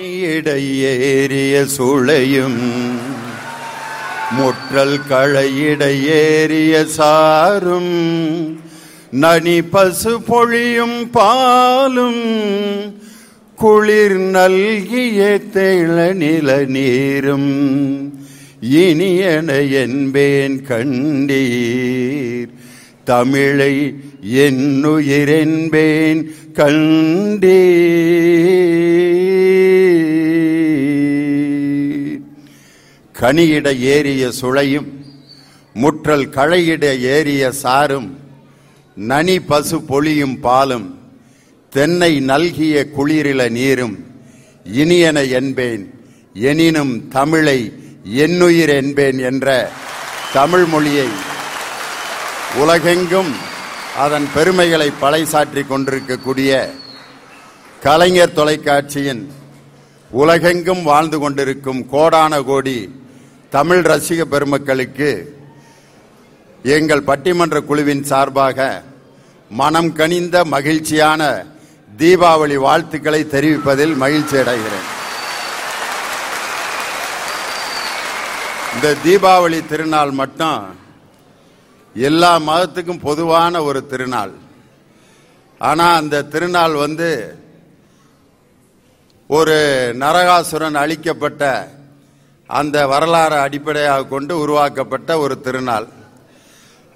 இடையேறிய சுளையும் முற்றல் களையிடையேறிய சாரும் நனி பசு பொழியும் பாலும் குளிர் நல்கிய தெள நில நீரும் இனியன என்பேன் கண்டீர். தமிழை என்னுயிரென்பேன் கண்டீர். கனியிட ஏறிய சுளையும் முற்றல் களையிட ஏறிய சாரும் நனி பசு பொழியும் பாலும் தென்னை நல்கிய குளிரில நீரும் இனியன என்பேன் எனினும் தமிழை என்னுயிர் என்பேன் என்ற தமிழ் மொழியை உலகெங்கும் அதன் பெருமைகளை பழைசாற்றிக் கொண்டிருக்கக்கூடிய கலைஞர் தொலைக்காட்சியின் உலகெங்கும் வாழ்ந்து கொண்டிருக்கும் கோடான கோடி தமிழ் ரசிக பெருமக்களுக்கு எங்கள் பட்டிமன்ற குழுவின் சார்பாக மனம் கனிந்த மகிழ்ச்சியான தீபாவளி வாழ்த்துக்களை தெரிவிப்பதில் மகிழ்ச்சி அடைகிறேன். இந்த தீபாவளி திருநாள் மட்டும் எல்லா மதத்துக்கும் பொதுவான ஒரு திருநாள். ஆனால் அந்த திருநாள் வந்து ஒரு நரகாசுரன் அழிக்கப்பட்ட அந்த வரலாறு அடிப்படையாக கொண்டு உருவாக்கப்பட்ட ஒரு திருநாள்.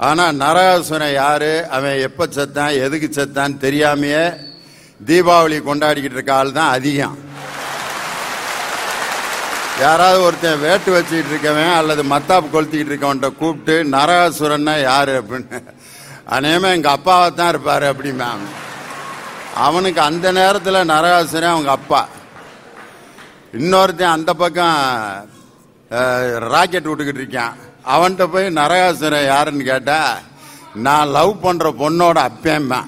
ஆனால் நரகாசுரன் யாரு? அவன் எப்போ செத்தான்? எதுக்கு செத்தான்? தெரியாமையே தீபாவளி கொண்டாடிக்கிட்டு இருக்க ஆள் தான் அதிகம். யாராவது ஒருத்தன் வேட்டு வச்சுக்கிட்டு இருக்கவன் அல்லது மத்தாப்பு கொளுத்திக்கிட்டு இருக்கவன்ட்ட கூப்பிட்டு நரகாசுரன்னா யாரு? அப்படின்னு. அநேகமா எங்கள் அப்பாவை தான் இருப்பாரு அப்படிமா அவனுக்கு அந்த நேரத்தில் நரகாசுரன் அவங்க அப்பா. இன்னொருத்தன் அந்த பக்கம் ராக்கெட் விட்டுக்கிட்டு இருக்கான். அவன்கிட்ட போய் நரகாசுரன் யாருன்னு கேட்டா நான் லவ் பண்ற பொண்ணோட அப்பேம்மா.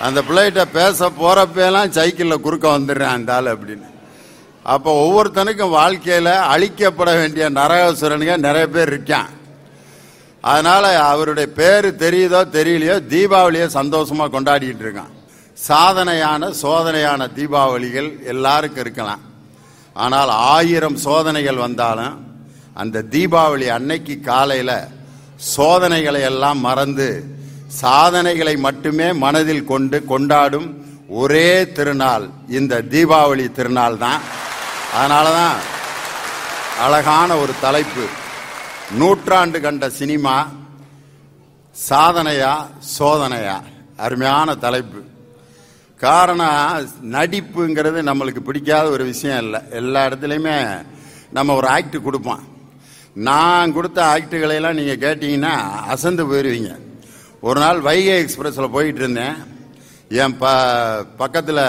அந்த பிள்ளைகிட்ட பேச போறப்பெல்லாம் சைக்கிளில் குறுக்க வந்துடுறேன் அந்த ஆள் அப்படின்னு. அப்போ ஒவ்வொருத்தனுக்கும் வாழ்க்கையில் அழிக்கப்பட வேண்டிய நரகாசுரனுங்க நிறைய பேர் இருக்கான். அதனால அவருடைய பேர் தெரியுதோ தெரியலையோ தீபாவளியை சந்தோஷமா கொண்டாடிட்டு இருக்கான். சாதனையான சோதனையான தீபாவளிகள் எல்லாருக்கும் இருக்கலாம். ஆனால் ஆயிரம் சோதனைகள் வந்தாலும் அந்த தீபாவளி அன்னைக்கு காலையில் சோதனைகளை எல்லாம் மறந்து சாதனைகளை மட்டுமே மனதில் கொண்டு கொண்டாடும் ஒரே திருநாள் இந்த தீபாவளி திருநாள் தான். அதனால தான் அழகான ஒரு தலைப்பு. நூற்றாண்டு கண்ட சினிமா சாதனையா சோதனையா? அருமையான தலைப்பு. காரணம் நடிப்புங்கிறது நம்மளுக்கு பிடிக்காத ஒரு விஷயம் இல்லை. எல்லா இடத்துலையுமே நம்ம ஒரு ஆக்ட் கொடுப்போம். நான் கொடுத்த ஆக்டுகளையெல்லாம் எல்லாம் நீங்க கேட்டீங்கன்னா அசந்து போயிடுவீங்க ஒரு நாள் வைகை எக்ஸ்பிரஸில் போயிட்டு இருந்தேன் என் ப பக்கத்தில்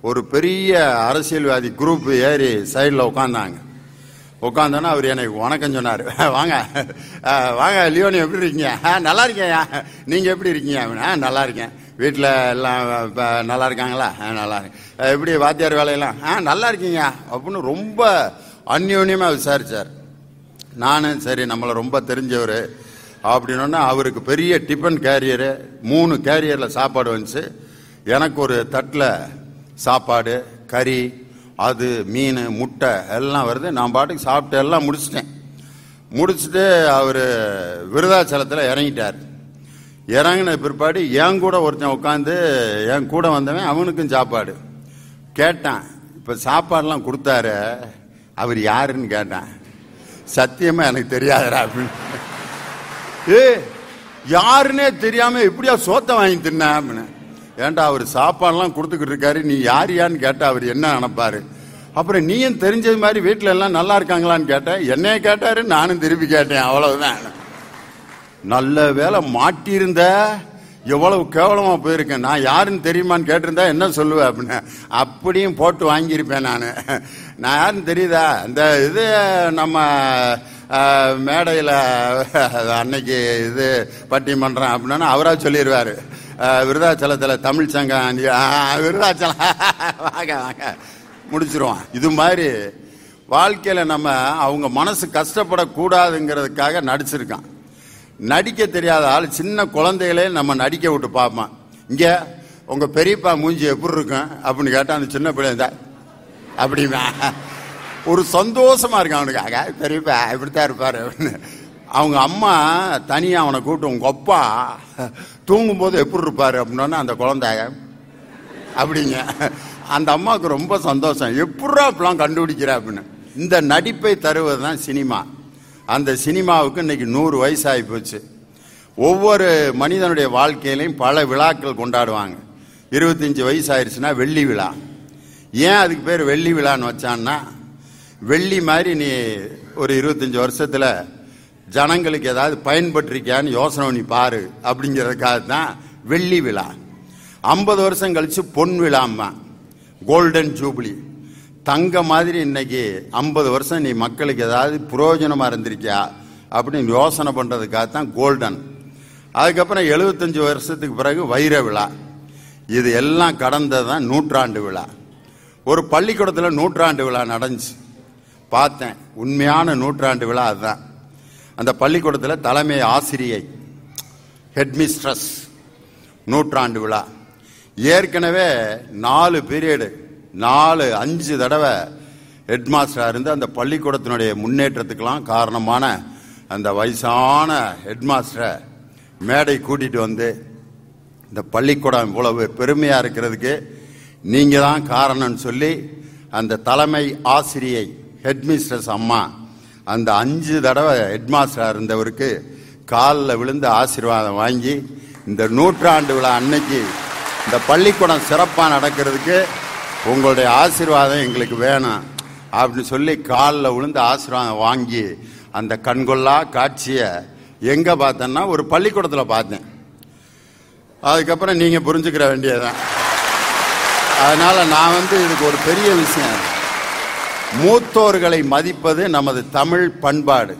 ஒரு பெரிய அரசியல்வாதி குரூப் ஏறி சைடில் உட்காந்தாங்க உட்காந்தோன்னா அவர் எனக்கு வணக்கம் சொன்னார். வாங்க. வாங்க லியோனி எப்படி இருக்கீங்க? "ஆ, நல்லா இருக்கேன் நீங்கள் எப்படி இருக்கீங்க? அப்படின்னா "ஆ, நல்லா இருக்கேன். வீட்டில் எல்லாம் இப்போ நல்லா இருக்காங்களா? "ஆ, நல்லா இருக்கேன் எப்படி வாத்தியார் வேலையெல்லாம்? ஆ நல்லா இருக்கீங்க. அப்படின்னு ரொம்ப அந்யோன்யமாக விசாரிச்சார். நானும் சரி நம்மளை ரொம்ப தெரிஞ்சவர். அப்படின்னா அவருக்கு பெரிய டிஃபன் கேரியரு மூணு கேரியரில் சாப்பாடு வந்துச்சு. எனக்கு ஒரு தட்டில் சாப்பாடு கறி அது மீன் முட்டை எல்லாம் வருது. நான் பாட்டுக்கு சாப்பிட்டு எல்லாம் முடிச்சிட்டேன். முடிச்சுட்டு அவர் விருதாச்சலத்தில் இறங்கிட்டார். இறங்கின பிற்பாடு என் கூட ஒருத்தன் உட்காந்து என் கூட வந்தவன் அவனுக்கும் சாப்பாடு. கேட்டான் இப்போ சாப்பாடுலாம் கொடுத்தாரு அவர் யாருன்னு கேட்டான். சத்தியமா எனக்கு தெரியாதுடா அப்படின்னு. ஏ யாருன்னே தெரியாம எப்படியா சோத்த வாங்கி தின்ன? அப்படின்னு. ஏன்டா அவர் சாப்பாடுலாம் கொடுத்துக்கிட்டு இருக்காரு நீ யார் யான்னு கேட்டால் அவர் என்ன நினைப்பாரு? அப்புறம் நீயும் தெரிஞ்சது மாதிரி வீட்டுல எல்லாம் நல்லா இருக்காங்களான்னு கேட்டேன். என்னைய கேட்டாரு நானும் திருப்பி கேட்டேன். அவ்வளவுதான். நல்ல வேலை மாட்டியிருந்த எவ்வளவு கேவலமா போயிருக்கேன். நான் யாருன்னு தெரியுமான்னு கேட்டிருந்தா என்ன சொல்லுவேன் அப்படின்னு. அப்படியும் போட்டு வாங்கியிருப்பேன் நான். நான் யாருன்னு தெரியுதா? இந்த இது நம்ம மேடையில் அன்னைக்கு இது பட்டிமன்றம் அப்படின்னா அவராக சொல்லிடுவார் விருதாச்சலத்தில் தமிழ் சங்கம் விருதாச்சலம். வாங்க வாங்க. முடிச்சிருவான் இது மாதிரி வாழ்க்கையில் நம்ம அவங்க மனசு கஷ்டப்படக்கூடாதுங்கிறதுக்காக நடிச்சிருக்கான். நடிக்க தெரியாத ஆள் சின்ன குழந்தைகளே நம்ம நடிக்க விட்டு பார்ப்போம் இங்கே உங்கள் பெரியப்பா மூஞ்சி எப்படி இருக்கும்? அப்படின்னு கேட்டால் அந்த சின்ன பிள்ளை இருந்தா ஒரு சந்தோஷமா இருக்கு அவனுக்காக பெரியப்பா இப்படித்தான் இருப்பார். அப்படின்னு. அவங்க அம்மா தனியாக அவனை கூப்பிட்டு உங்கள் அப்பா தூங்கும் போது எப்படி இருப்பார்? அப்படின்னா அந்த குழந்தைய அப்படிங்க. அந்த அம்மாவுக்கு ரொம்ப சந்தோஷம். எப்படா இப்பெல்லாம் கண்டுபிடிக்கிற? அப்படின்னு. இந்த நடிப்பை தருவது தான் சினிமா. அந்த சினிமாவுக்கு இன்னைக்கு நூறு வயசு ஆகி போச்சு. ஒவ்வொரு மனிதனுடைய வாழ்க்கையிலையும் பல விழாக்கள் கொண்டாடுவாங்க. இருபத்தஞ்சி வயசு ஆயிடுச்சுன்னா வெள்ளி விழா. ஏன் அதுக்கு பேர் வெள்ளி விழான்னு வச்சான்னா வெள்ளி மாதிரி நீ ஒரு இருபத்தஞ்சி வருஷத்தில் ஜனங்களுக்கு ஏதாவது பயன்பட்டிருக்கியான்னு யோசனை நீ பாரு அப்படிங்கிறதுக்காக தான் வெள்ளி விழா. ஐம்பது வருஷம் கழிச்சு பொன் விழாம்மா. கோல்டன் ஜூப்ளி தங்க மாதிரி இன்னைக்கு ஐம்பது வருஷம் நீ மக்களுக்கு ஏதாவது புரோஜனமாக இருந்திருக்கியா அப்படின்னு யோசனை பண்ணுறதுக்காக தான் கோல்டன். அதுக்கப்புறம் எழுபத்தஞ்சு வருஷத்துக்கு பிறகு வைர விழா. இது எல்லாம் கடந்தது தான் நூற்றாண்டு விழா. ஒரு பள்ளிக்கூடத்தில் நூற்றாண்டு விழா நடந்துச்சு. பார்த்தேன். உண்மையான நூற்றாண்டு விழா அதுதான். அந்த பள்ளிக்கூடத்தில் தலைமை ஆசிரியை ஹெட்மிஸ்ட்ரஸ் நூற்றாண்டு விழா. ஏற்கனவே நாலு பீரியடு நாலு அஞ்சு தடவை ஹெட்மாஸ்டராக இருந்து அந்த பள்ளிக்கூடத்தினுடைய முன்னேற்றத்துக்கெல்லாம் காரணமான அந்த வயசான ஹெட்மாஸ்டரை மேடை கூட்டிட்டு வந்து இந்த பள்ளிக்கூடம் இவ்வளவு பெருமையாக இருக்கிறதுக்கு நீங்கள் தான் காரணம்னு சொல்லி அந்த தலைமை ஆசிரியை ஹெட்மிஸ்ட்ரஸ் அம்மா அந்த அஞ்சு தடவை ஹெட்மாஸ்டராக இருந்தவருக்கு காலில் விழுந்து ஆசீர்வாதம் வாங்கி இந்த நூற்றாண்டு விழா அன்னைக்கு இந்த பள்ளிக்கூடம் சிறப்பாக நடக்கிறதுக்கு உங்களுடைய ஆசீர்வாதம் எங்களுக்கு வேணும் அப்படின்னு சொல்லி காலில் விழுந்து ஆசீர்வாதம் வாங்கி அந்த கண்கொள்ளா காட்சியை எங்கே பார்த்தேன்னா ஒரு பள்ளிக்கூடத்தில் பார்த்தேன். அதுக்கப்புறம் நீங்கள் புரிஞ்சுக்கிற வேண்டியதுதான். அதனால் நான் வந்து இதுக்கு ஒரு பெரிய விஷயம். மூத்தோர்களை மதிப்பது நமது தமிழ் பண்பாடு.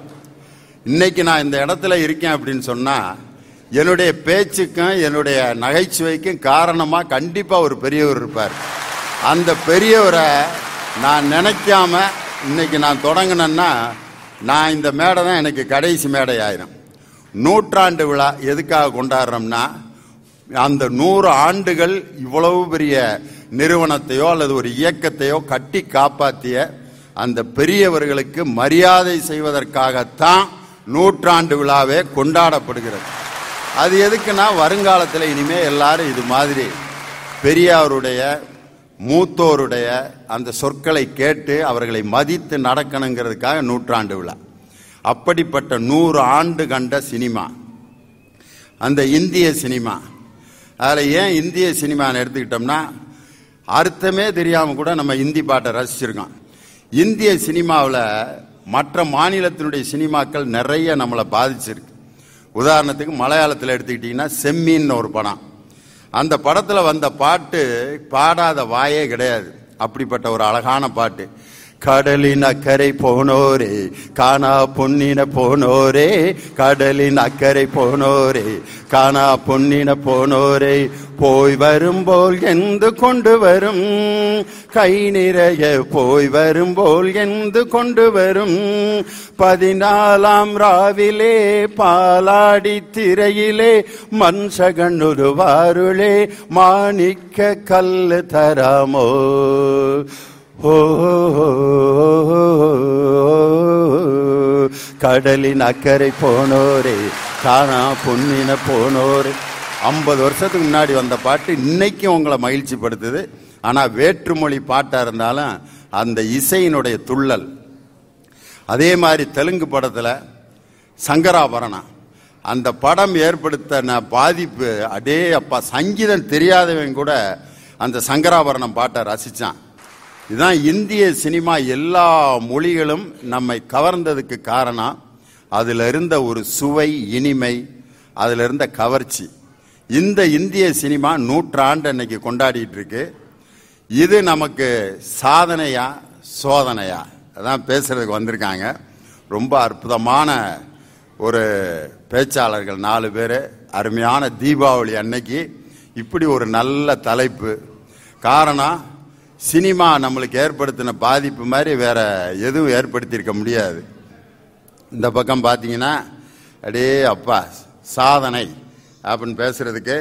இன்னைக்கு நான் இந்த இடத்துல இருக்கேன் அப்படின்னு சொன்னால் என்னுடைய பேச்சுக்கும் என்னுடைய நகைச்சுவைக்கும் காரணமாக கண்டிப்பாக ஒரு பெரியவர் இருப்பார். அந்த பெரியவரை நான் நினைக்காம இன்னைக்கு நான் தொடங்கினேன்னா நான் இந்த மேடை தான் எனக்கு கடைசி மேடை ஆயிரும் நூற்றாண்டு விழா எதுக்காக கொண்டாடுறோம்னா அந்த நூறு ஆண்டுகள் இவ்வளவு பெரிய நிறுவனத்தையோ அல்லது ஒரு இயக்கத்தையோ கட்டி காப்பாற்றிய அந்த பெரியவர்களுக்கு மரியாதை செய்வதற்காகத்தான் நூற்றாண்டு விழாவே கொண்டாடப்படுகிறது. அது எதுக்குன்னா வருங்காலத்தில் இனிமே எல்லாரும் இது மாதிரி பெரியாருடைய மூத்தோருடைய அந்த சொற்களை கேட்டு அவர்களை மதித்து நடக்கணுங்கிறதுக்காக நூற்றாண்டு விழா. அப்படிப்பட்ட நூறு ஆண்டு கண்ட சினிமா. அந்த இந்திய சினிமா. அதில் ஏன் இந்திய சினிமான்னு எடுத்துக்கிட்டோம்னா அர்த்தமே தெரியாமல் கூட நம்ம இந்தி பாட்டை ரசிச்சிருக்கோம். இந்திய சினிமாவில் மற்ற மாநிலத்தினுடைய சினிமாக்கள் நிறைய நம்மளை பாதிச்சிருக்கு. உதாரணத்துக்கு மலையாளத்தில் எடுத்துக்கிட்டிங்கன்னா செம்மின்னு ஒரு படம். அந்த படத்தில் வந்த பாட்டு பாடாத வாயே கிடையாது. அப்படிப்பட்ட ஒரு அழகான பாட்டு. கடலின் அக்கறை போனோரே காணா பொன்னின போனோரே கடலின் அக்கறை போனோரே காணா பொன்னின போனோரே போய் வரும்போல் எந்து கொண்டு வரும் கை நிறைய போய் வரும்போல் எந்து கொண்டு வரும் பதினாலாம் ராவிலே பாலாடி திரையிலே மன்சகண்ணுருவாருளே மாணிக்க கல் தராமோ கடலின் அக்கறை போனோரே காணா பொன்னின போனோரே. ஐம்பது வருஷத்துக்கு முன்னாடி வந்த பாட்டு இன்னைக்கும் உங்களை மகிழ்ச்சி படுத்துது ஆனா வேற்றுமொழி பாட்டா இருந்தாலும் அந்த இசையினுடைய துள்ளல். அதே மாதிரி தெலுங்கு படத்துல சங்கராபரணம் அந்த படம் ஏற்படுத்தின பாதிப்பு அடே அப்பா சங்கீதம் தெரியாதவன் கூட அந்த சங்கராபரணம் பாட்டை ரசிச்சான். இதுதான் இந்திய சினிமா எல்லா மொழிகளும் நம்மை கவர்ந்ததுக்கு காரணம். அதில் இருந்த ஒரு சுவை இனிமை அதில் இருந்த கவர்ச்சி. இந்த இந்திய சினிமா நூற்றாண்டு அன்னைக்கு கொண்டாடிட்டு இருக்கு. இது நமக்கு சாதனையா சோதனையா? அதான் பேசுறதுக்கு வந்திருக்காங்க. ரொம்ப அற்புதமான ஒரு பேச்சாளர்கள் நாலு பேர். அருமையான தீபாவளி அன்னைக்கு இப்படி ஒரு நல்ல தலைப்பு. காரணம் சினிமா நம்மளுக்கு ஏற்படுத்தின பாதிப்பு மாதிரி வேற எதுவும் ஏற்படுத்தியிருக்க முடியாது. இந்த பக்கம் பார்த்தீங்கன்னா அடே அப்பா சாதனை அப்படின்னு பேசுறதுக்கு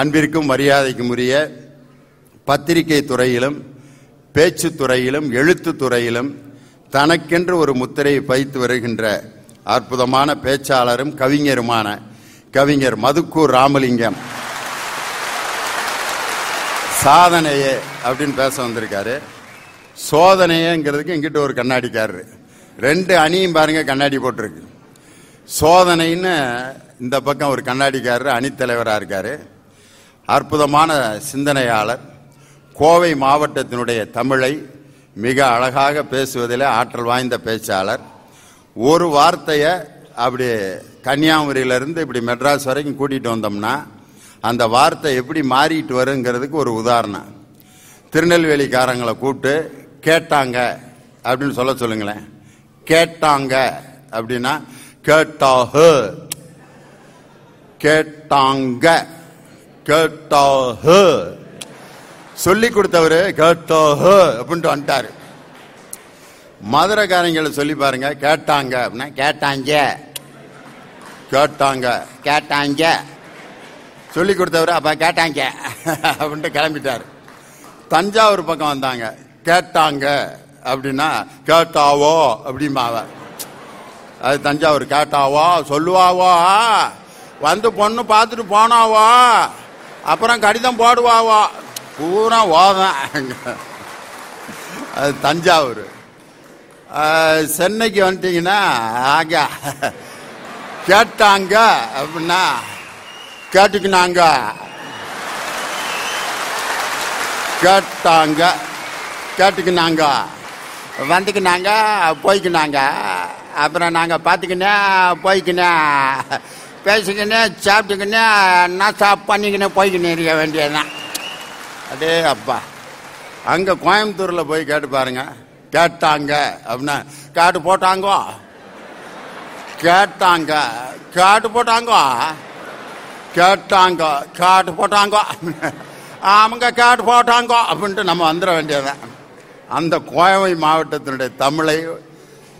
அன்பிற்கும் மரியாதைக்கும் உரிய பத்திரிகை துறையிலும் பேச்சு துறையிலும் எழுத்து துறையிலும் தனக்கென்று ஒரு முத்திரையை பயித்து வருகின்ற அற்புதமான பேச்சாளரும் கவிஞருமான கவிஞர் மதுக்கூர் ராமலிங்கம். சாதனையே அப்படின்னு பேச வந்திருக்காரு. சோதனையேங்கிறதுக்கு எங்கிட்ட ஒரு கண்ணாடிக்காரரு. ரெண்டு அணியும் பாருங்க கண்ணாடி போட்டிருக்கு. சோதனைன்னு இந்த பக்கம் ஒரு கண்ணாடிக்காரர் அணித்தலைவராக இருக்காரு. அற்புதமான சிந்தனையாளர். கோவை மாவட்டத்தினுடைய தமிழை மிக அழகாக பேசுவதில் ஆற்றல் வாய்ந்த பேச்சாளர். ஒரு வார்த்தையை அப்படி கன்னியாகுமரியிலிருந்து இப்படி மெட்ராஸ் வரைக்கும் கூட்டிகிட்டு வந்தோம்னா அந்த வார்த்தை எப்படி மாறிட்டு வருங்கிறதுக்கு ஒரு உதாரணம். திருநெல்வேலிக்காரங்களை கூப்பிட்டு கேட்டாங்க அப்படின்னு சொல்ல சொல்லுங்களேன். கேட்டாங்க அப்படின்னா கேட்டாக கேட்டாங்க கேட்டாக சொல்லி கொடுத்தவரு கேட்டாக அப்படின்ட்டு வந்துட்டாரு. மதுரைக்காரங்களை சொல்லி பாருங்க கேட்டாங்க அப்படின்னா கேட்டாங்க கேட்டாங்க கேட்டாங்க சொல்லி கொடுத்தவர்? அப்ப கேட்டாங்க. அப்படின்ட்டு கிளம்பிட்டார். தஞ்சாவூர் பக்கம் வந்தாங்க. கேட்டாங்க. அப்படின்னா கேட்டாவோ? அப்படிமாவ அது தஞ்சாவூர். கேட்டாவோ? சொல்லுவாவோ? வந்து பொண்ணு பார்த்துட்டு போனாவோ? அப்புறம் கடிதம் போடுவாவோ? பூரா ஓதான் அது தஞ்சாவூர். சென்னைக்கு வந்துட்டீங்கன்னா ஆக. கேட்டாங்க அப்படின்னா கேட்டுக்கினாங்க. கேட்டாங்க. கேட்டுக்கினாங்க. வந்துக்கினாங்க போய்க்கினாங்க. அப்புறம் நாங்கள் பார்த்துக்கினே போய்க்கினே பேசிக்கினே சாப்பிட்டுக்கினே நசா பண்ணிக்கினே போய்க்கினே இருக்க வேண்டியதுதான். அடே அப்பா. அங்கே கோயம்புத்தூரில் போய் கேட்டு பாருங்க. கேட்டாங்க அப்படின்னா கேட்டு போட்டாங்கோ? கேட்டாங்க. கேட்டு போட்டாங்கோ? கேட்டாங்க கேட்டு போட்டாங்கோ. ஆமாங்க கேட்டு போட்டாங்கோ அப்படின்ட்டு நம்ம வந்துட வேண்டியதுதான். அந்த கோவை மாவட்டத்தினுடைய தமிழை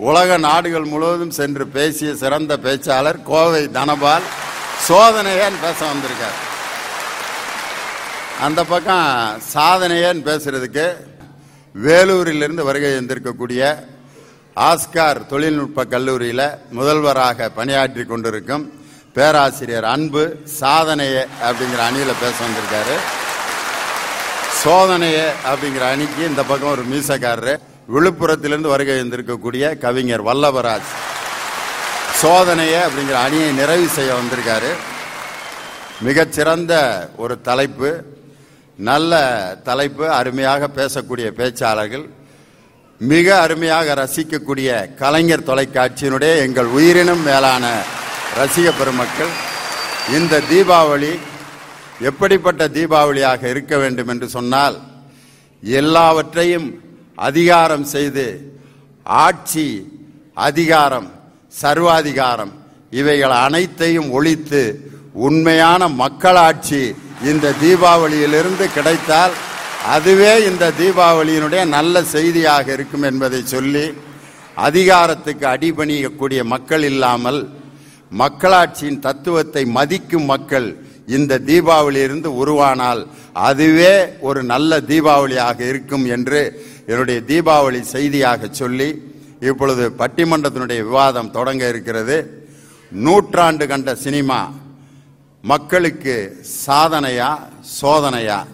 உலக நாடுகள் முழுவதும் சென்று பேசிய சிறந்த பேச்சாளர் கோவை தனபால் சோதனையேன்னு பேச வந்திருக்கார்? அந்த பக்கம் சாதனையேன்னு பேசுறதுக்கு வேலூரிலிருந்து வருகை வந்திருக்கக்கூடிய ஆஸ்கார் தொழில்நுட்ப கல்லூரியில் முதல்வராக பணியாற்றி கொண்டிருக்கும் பேராசிரியர் அன்பு சாதனையே அப்படிங்கிற அணியில் பேச வந்திருக்காரு. சோதனையே அப்படிங்கிற அணிக்கு இந்த பக்கம் ஒரு மீசக்காரரு. விழுப்புரத்திலிருந்து வருகை வந்திருக்கக்கூடிய கவிஞர் வல்லவராஜ். சோதனையே அப்படிங்கிற அணியை நிறைவு செய்ய வந்திருக்காரு. மிகச்சிறந்த ஒரு தலைப்பு நல்ல தலைப்பு அருமையாக பேசக்கூடிய பேச்சாளர்கள் மிக அருமையாக ரசிக்கக்கூடிய கலைஞர் தொலைக்காட்சியினுடைய எங்கள் உயிரினும் மேலான ரசிக பெருமக்கள் இந்த தீபாவளி எப்படிப்பட்ட தீபாவளியாக இருக்க வேண்டும் என்று சொன்னால் எல்லாவற்றையும் அதிகாரம் செய்து ஆட்சி அதிகாரம் சர்வாதிகாரம் இவைகள் அனைத்தையும் ஒழித்து உண்மையான மக்களாட்சி இந்த தீபாவளியிலிருந்து கிடைத்தால் அதுவே இந்த தீபாவளியினுடைய நல்ல செய்தியாக இருக்கும் என்பதை சொல்லி அதிகாரத்துக்கு அடிபணியக்கூடிய மக்கள் இல்லாமல் மக்களாட்சியின் தத்துவத்தை மதிக்கும் மக்கள் இந்த தீபாவளியிலிருந்து உருவானால் அதுவே ஒரு நல்ல தீபாவளியாக இருக்கும் என்று என்னுடைய தீபாவளி செய்தியாக சொல்லி இப்பொழுது பட்டிமன்றத்தினுடைய விவாதம் தொடங்க இருக்கிறது. நூற்றாண்டு கண்ட சினிமா மக்களுக்கு சாதனையா சோதனையா?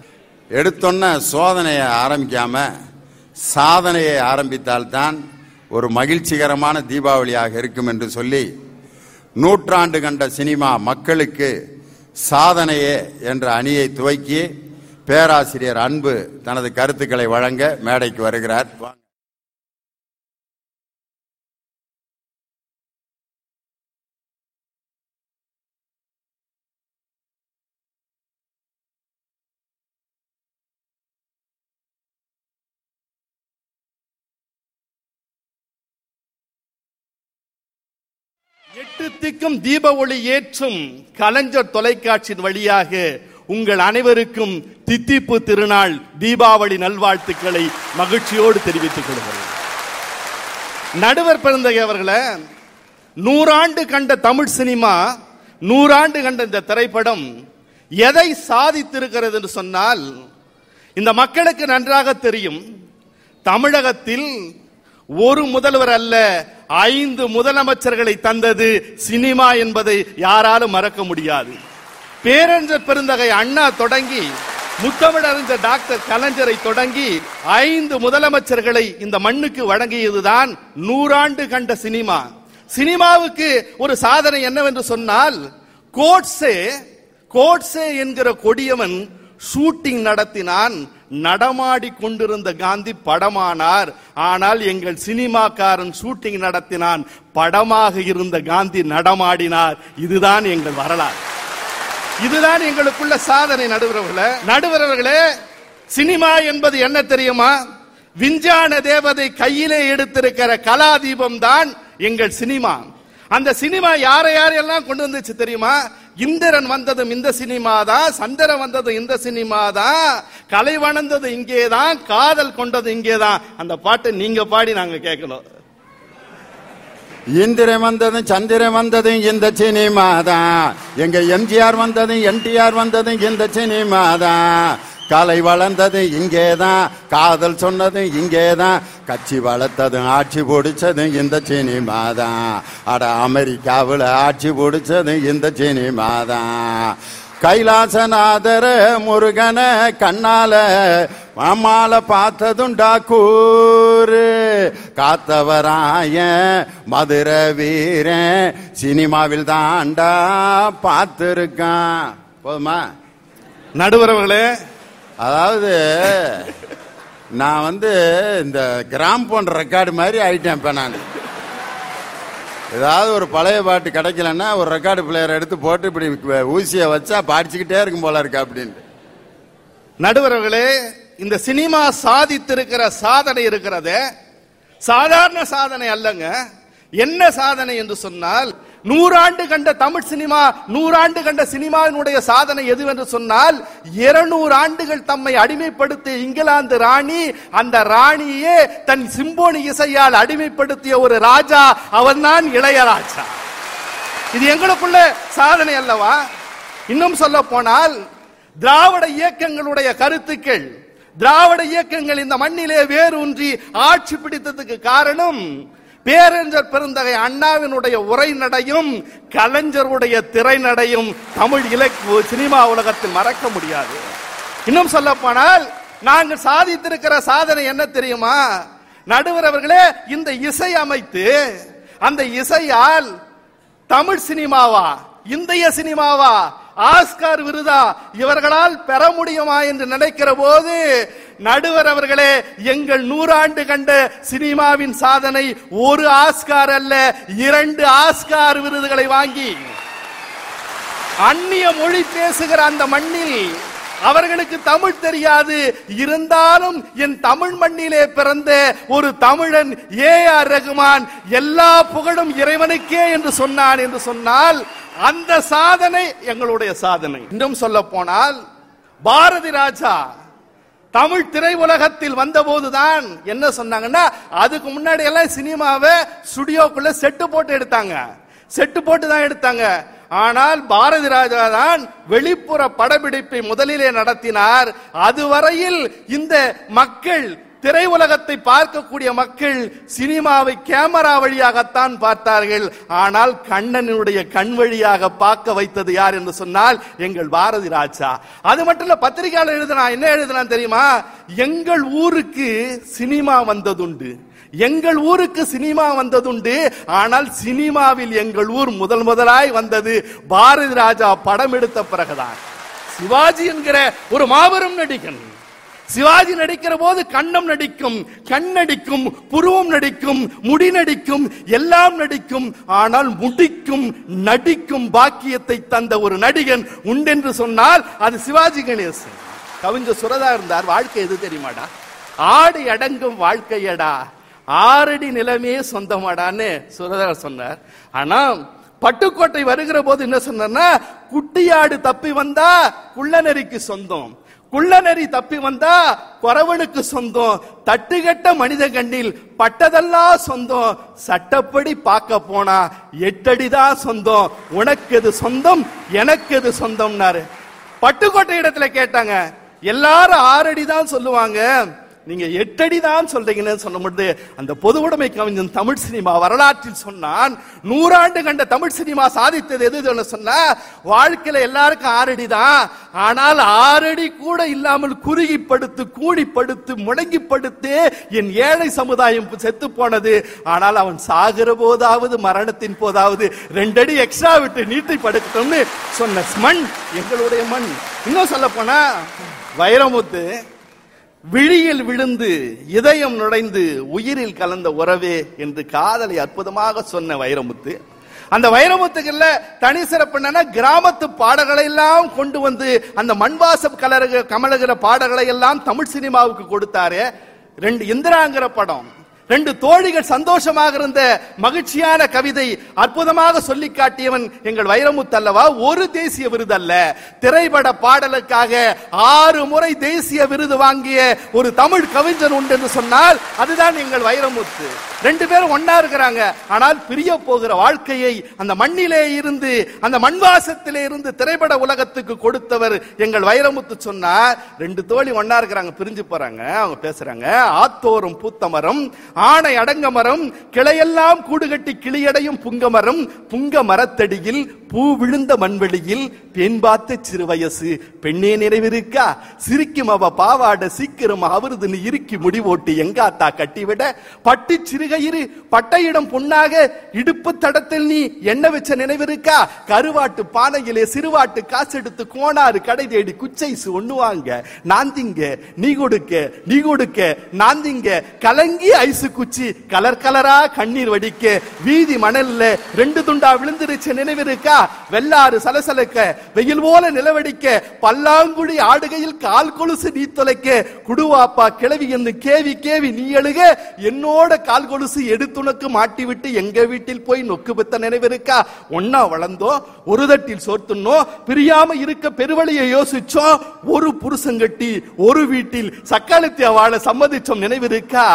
எடுத்தோன்ன சோதனையை ஆரம்பிக்காம சாதனையை ஆரம்பித்தால்தான் ஒரு மகிழ்ச்சிகரமான தீபாவளியாக இருக்கும் என்று சொல்லி நூற்றாண்டு கண்ட சினிமா மக்களுக்கு சாதனையே என்ற அணியை துவக்கி பேராசிரியர் அன்பு தனது கருத்துக்களை வழங்க மேடைக்கு வருகிறார். அனைத்துக்கும் தீப ஒளி ஏற்றும் கலைஞர் தொலைக்காட்சியின் வழியாக உங்கள் அனைவருக்கும் தித்திப்பு திருநாள் தீபாவளி நல்வாழ்த்துக்களை மகிழ்ச்சியோடு தெரிவித்துக் கொள்கிறேன். நடுவர் பிறந்தகை அவர்களை நூறாண்டு கண்ட தமிழ் சினிமா நூறாண்டு கண்ட இந்த திரைப்படம் எதை சாதித்திருக்கிறது என்று சொன்னால் இந்த மக்களுக்கு நன்றாக தெரியும் தமிழகத்தில் ஒரு முதல்வர் அல்ல ஐந்து முதலமைச்சர்களை தந்தது சினிமா என்பதை யாராலும் மறக்க முடியாது. பேரஞ்சர் பெருந்தகை அண்ணா தொடங்கி முத்தமிழறிஞர் டாக்டர் கலைஞரை தொடங்கி ஐந்து முதலமைச்சர்களை இந்த மண்ணுக்கு வழங்கியதுதான் நூறாண்டு கண்ட சினிமா. சினிமாவுக்கு ஒரு சாதனை என்னவென்று சொன்னால் கோட்ஸே கோட்ஸே என்கிற கொடியவன் ஷூட்டிங் நடத்தினான் நடமாடி கொண்டிருந்த காந்தி படமானார். ஆனால் எங்கள் சினிமாக்காரன் ஷூட்டிங் நடத்தினான் படமாக இருந்த காந்தி நடமாடினார். இதுதான் எங்கள் வரலாறு. இதுதான் எங்களுக்குள்ள சாதனை நடுவர்களே நடுவர்களே சினிமா என்பது என்ன தெரியுமா? விஞ்ஞான தேவதை கையிலே எடுத்திருக்கிற கலாதீபம் தான் எங்கள் சினிமா. அந்த சினிமா யாரை யாரையெல்லாம் கொண்டு வந்துச்சு தெரியுமா? இந்திரன் வந்ததும் இந்த சினிமா தான் சந்திரன் வந்ததும் இந்த சினிமா தான் கலை வளர்ந்தது இங்கே தான் காதல் கொண்டது இங்கே தான் அந்த பாட்டு நீங்க பாடி நாங்க கேட்கணும். இந்திரன் வந்ததும் சந்திரன் வந்ததும் இந்த சினிமா தான் எங்க எம்ஜிஆர் வந்ததும் என்டிஆர் வந்ததும் இந்த சினிமா தான் கலை வளர்ந்தது இங்கேதான். காதல் சொன்னது இங்கேதான். கட்சி வளர்த்ததும் ஆட்சி பிடிச்சதும் இந்த சினிமா தான் அட அமெரிக்காவில் ஆட்சி பிடிச்சதும் இந்த சினிமா தான் கைலாசநாதர முருகன கண்ணால மாமால பார்த்ததுண்டா கூறு. காத்தவராய மதுரை வீரன் சினிமாவில் தாண்டா பார்த்துருக்கான். போதுமா? நடுவரவர்களே அதாவது நான் வந்து இந்த கிராம் போன்ற ரெக்கார்டு மாதிரி ஆயிட்டேன் இப்ப நான். ஏதாவது ஒரு பழைய பாட்டு கிடைக்கலன்னா ஒரு ரெக்கார்டு பிளேயர் எடுத்து போட்டு இப்படி ஊசியை வச்சா பாடிச்சுக்கிட்டே இருக்கும் போல இருக்கு அப்படின்ட்டு நடுவர்களே இந்த சினிமா சாதித்திருக்கிற சாதனை இருக்கிறத சாதாரண சாதனை அல்லங்க. என்ன சாதனை என்று சொன்னால் நூறாண்டு கண்ட தமிழ் சினிமா நூறாண்டு கண்ட சினிமாவினுடைய சாதனை எதுவென்று சொன்னால் இருநூறு ஆண்டுகள் தம்மை அடிமைப்படுத்திய இங்கிலாந்து ராணி அந்த ராணியே தன் சிம்போனி இசையால் அடிமைப்படுத்திய ஒரு ராஜா அவன்தான் இளையராஜா இது எங்களுக்குள்ள சாதனை அல்லவா? இன்னும் சொல்ல போனால் திராவிட இயக்கங்களுடைய கருத்துக்கள் திராவிட இயக்கங்கள் இந்த மண்ணிலே வேரூன்றி ஆட்சி பிடித்ததுக்கு காரணம் பேரறிஞர் பெருந்தகை அண்ணாவினுடைய உரை நடையும் கலைஞருடைய திரை நடையும் தமிழ் இலக்கிய சினிமா உலகத்தில் மறக்க முடியாது. இன்னும் சொல்ல போனால் நாங்கள் சாதித்திருக்கிற சாதனை என்ன தெரியுமா? நடுவர் அவர்களே இந்த இசை அமைத்து அந்த இசையால் தமிழ் சினிமாவா இந்திய சினிமாவா ஆஸ்கார் விருதா இவர்களால் பெற முடியுமா என்று நினைக்கிற போது நடுவர் அவர்களே எங்கள் நூறாண்டு கண்ட சினிமாவின் சாதனை ஒரு ஆஸ்கார் அல்ல இரண்டு ஆஸ்கார் விருதுகளை வாங்கி அந்நிய மொழி பேசுகிற அந்த மண்ணில் அவர்களுக்கு தமிழ் தெரியாது. இருந்தாலும் என் தமிழ் மண்ணிலே பிறந்த ஒரு தமிழன் ஏ ஆர் ரகுமான் எல்லா புகழும் இறைவனுக்கே என்று சொன்னான் என்று சொன்னால் அந்த சாதனை எங்களுடைய சாதனை. இன்னும் சொல்ல போனால் பாரதி ராஜா தமிழ் திரையுலகத்தில் வந்தபோதுதான் என்ன சொன்னாங்கன்னா அதுக்கு முன்னாடி எல்லாம் சினிமாவை ஸ்டுடியோக்குள்ள செட்டு போட்டு எடுத்தாங்க. செட்டு போட்டு தான் எடுத்தாங்க. ஆனால் பாரதி ராஜா தான் வெளிப்புற படப்பிடிப்பை முதலிலே நடத்தினார். அதுவரையில் இந்த மக்கள் திரையுலகத்தை பார்க்கக்கூடிய மக்கள் சினிமாவை கேமரா வழியாகத்தான் பார்த்தார்கள். ஆனால் கண்ணனுடைய கண் வழியாக பார்க்க வைத்தது யார் என்று சொன்னால் எங்கள் பாரதி ராஜா. அது மட்டும் இல்ல பத்திரிகையாளர் எழுதினா என்ன எழுதினா தெரியுமா? எங்கள் ஊருக்கு சினிமா வந்ததுண்டு. எங்கள் ஊருக்கு சினிமா வந்ததுண்டு. ஆனால் சினிமாவில் எங்கள் ஊர் முதல் முதலாய் வந்தது பாரதி ராஜா படம் எடுத்த பிறகுதான். சிவாஜி என்கிற ஒரு மாபெரும் நடிகன். சிவாஜி நடிக்கிற போது கண்ணம் நடிக்கும் கண் நடிக்கும் புருவம் நடிக்கும் முடி நடிக்கும் எல்லாம் நடிக்கும். ஆனால் முடிக்கும் நடிக்கும் பாக்கியத்தை தந்த ஒரு நடிகன் உண்டென்று சொன்னால் அது சிவாஜி கணேசன். கவிஞர் சுரதா இருந்தார். வாழ்க்கை எது தெரியுமாடா? ஆடு அடங்கும் வாழ்க்கையடா. ஆறடி நிலமே சொந்தமாடான்னு சுரதா சொன்னார். ஆனா பட்டுக்கோட்டை வருகிற போது என்ன சொன்னார்னா குட்டியாடு தப்பி வந்தா குள்ளநெறிக்கு சொந்தம். குள்ளநெறி தப்பி வந்தா குறவனுக்கு சொந்தம். தட்டுகட்ட மனித கண்ணில் பட்டதெல்லாம் சொந்தம். சட்டப்படி பார்க்க போனா எட்டடிதான் சொந்தம். உனக்கு எது சொந்தம் எனக்கு எது சொந்தம்னாரு. பட்டுக்கோட்டை இடத்துல கேட்டாங்க. எல்லாரும் ஆறடி தான் சொல்லுவாங்க. நீங்க எட்டடி தான் சொல்றீங்கன்னு சொன்ன அந்த பொது உடைமை கவிஞன் தமிழ் சினிமா வரலாற்றில் சொன்னான் நூறாண்டு கண்ட தமிழ் சினிமா சாதித்தது எது சொன்ன வாழ்க்கையில எல்லாருக்கும் ஆறடி தான் ஆனால் ஆறடி கூட இல்லாமல் குறுகி படுத்து கூடி படுத்து முடங்கி படுத்து என் ஏழை சமுதாயம் செத்து போனது. ஆனால் அவன் சாகிற போதாவது மரணத்தின் போதாவது ரெண்டடி எக்ஸ்ட்ரா விட்டு நீட்டி படுக்கட்டும்னு சொன்ன மண் எங்களுடைய மண். இன்னும் சொல்ல போனா வைரமுத்து விழியில் விழுந்து இதயம் நுழைந்து உயிரில் கலந்த உறவே என்று காதலை அற்புதமாக சொன்ன வைரமுத்து. அந்த வைரமுத்துக்குள்ள தனி சிறப்பு என்னன்னா கிராமத்து பாடல்களை எல்லாம் கொண்டு வந்து அந்த மண்வாசம் கலருக கமலுகிற பாடல்களை எல்லாம் தமிழ் சினிமாவுக்கு கொடுத்தாரு. ரெண்டு இந்திராங்கிற படம் ரெண்டு தோழிகள் சந்தோஷமாக இருந்த மகிழ்ச்சியான கவிதை அற்புதமாக சொல்லி காட்டியவன் எங்கள் வைரமுத்து அல்லவா? ஒரு தேசிய விருது அல்ல திரைப்பட பாடலுக்காக ஆறு முறை தேசிய விருது வாங்கிய ஒரு தமிழ் கவிஞன் உண்டு என்று சொன்னால் அதுதான் எங்கள் வைரமுத்து. ரெண்டு பேரும் ஒன்னா இருக்கிறாங்க. ஆனால் பிரிய போகிற வாழ்க்கையை அந்த மண்ணிலே இருந்து அந்த மண்வாசத்திலே இருந்து திரைப்பட உலகத்துக்கு கொடுத்தவர் எங்கள் வைரமுத்து சொன்னார் ரெண்டு தோழி ஒன்னா இருக்கிறாங்க. பிரிஞ்சு போறாங்க அவங்க பேசுறாங்க. ஆத்தோறும் பூத்தமரம் ஆணை அடங்க மரம் கிளையெல்லாம் கூடுகட்டி கிளியடையும் புங்க மரம் புங்க மரத்தடியில் பூ விழுந்த மண்வெளியில் பெண் பார்த்த சிறு வயசு பெண்ணே நிறைவிருக்கா சிரிக்கும் அவ பாவாட சீக்கிரம் அவருதுன்னு இறுக்கி முடிவோட்டு எங்காத்தா கட்டிவிட? பட்டு சிறுகயிறு பட்டையிடம் பொண்ணாக இடுப்பு தடத்தில் நீ எண்ணெய் வச்ச நினைவிருக்கா? கருவாட்டு பானையிலே சிறுவாட்டு காசு எடுத்து கோணாறு கடை தேடி குச்சைசு ஒண்ணுவாங்க. நாந்திங்க நீ கொடுக்க நீ கொடுக்க நாந்திங்க கலங்கி ஐசு குச்சி கலர் கலரா கண்ணீர் வடிக்க. வீதி மணல்ல ரெண்டு துண்டா விழுந்துருச்சு நினைவிருக்கா? வெள்ளாறு சலசலக்க வெயில் போல நிலவடிக்க பல்லாங்குழி ஆடுகையில் கால் கொலுசு நீ தொலைக்க குடுவாப்பா கிளவி என்று கேவி கேவி நீ எழுக என்னோட கால் கொலுசு எடுத்துனக்கு மாட்டி விட்டு எங்க வீட்டில் போய் நொக்கு பெத்த நினைவிருக்கா? ஒன்னா வளர்ந்தோம் ஒரு தட்டில் சோர்த்துனோம் பிரியாம இருக்க பெருவழியை யோசிச்சோம் ஒரு புருஷங்கட்டி ஒரு வீட்டில் சக்காலத்திய வாழ சம்மதிச்சோம் நினைவிருக்கா?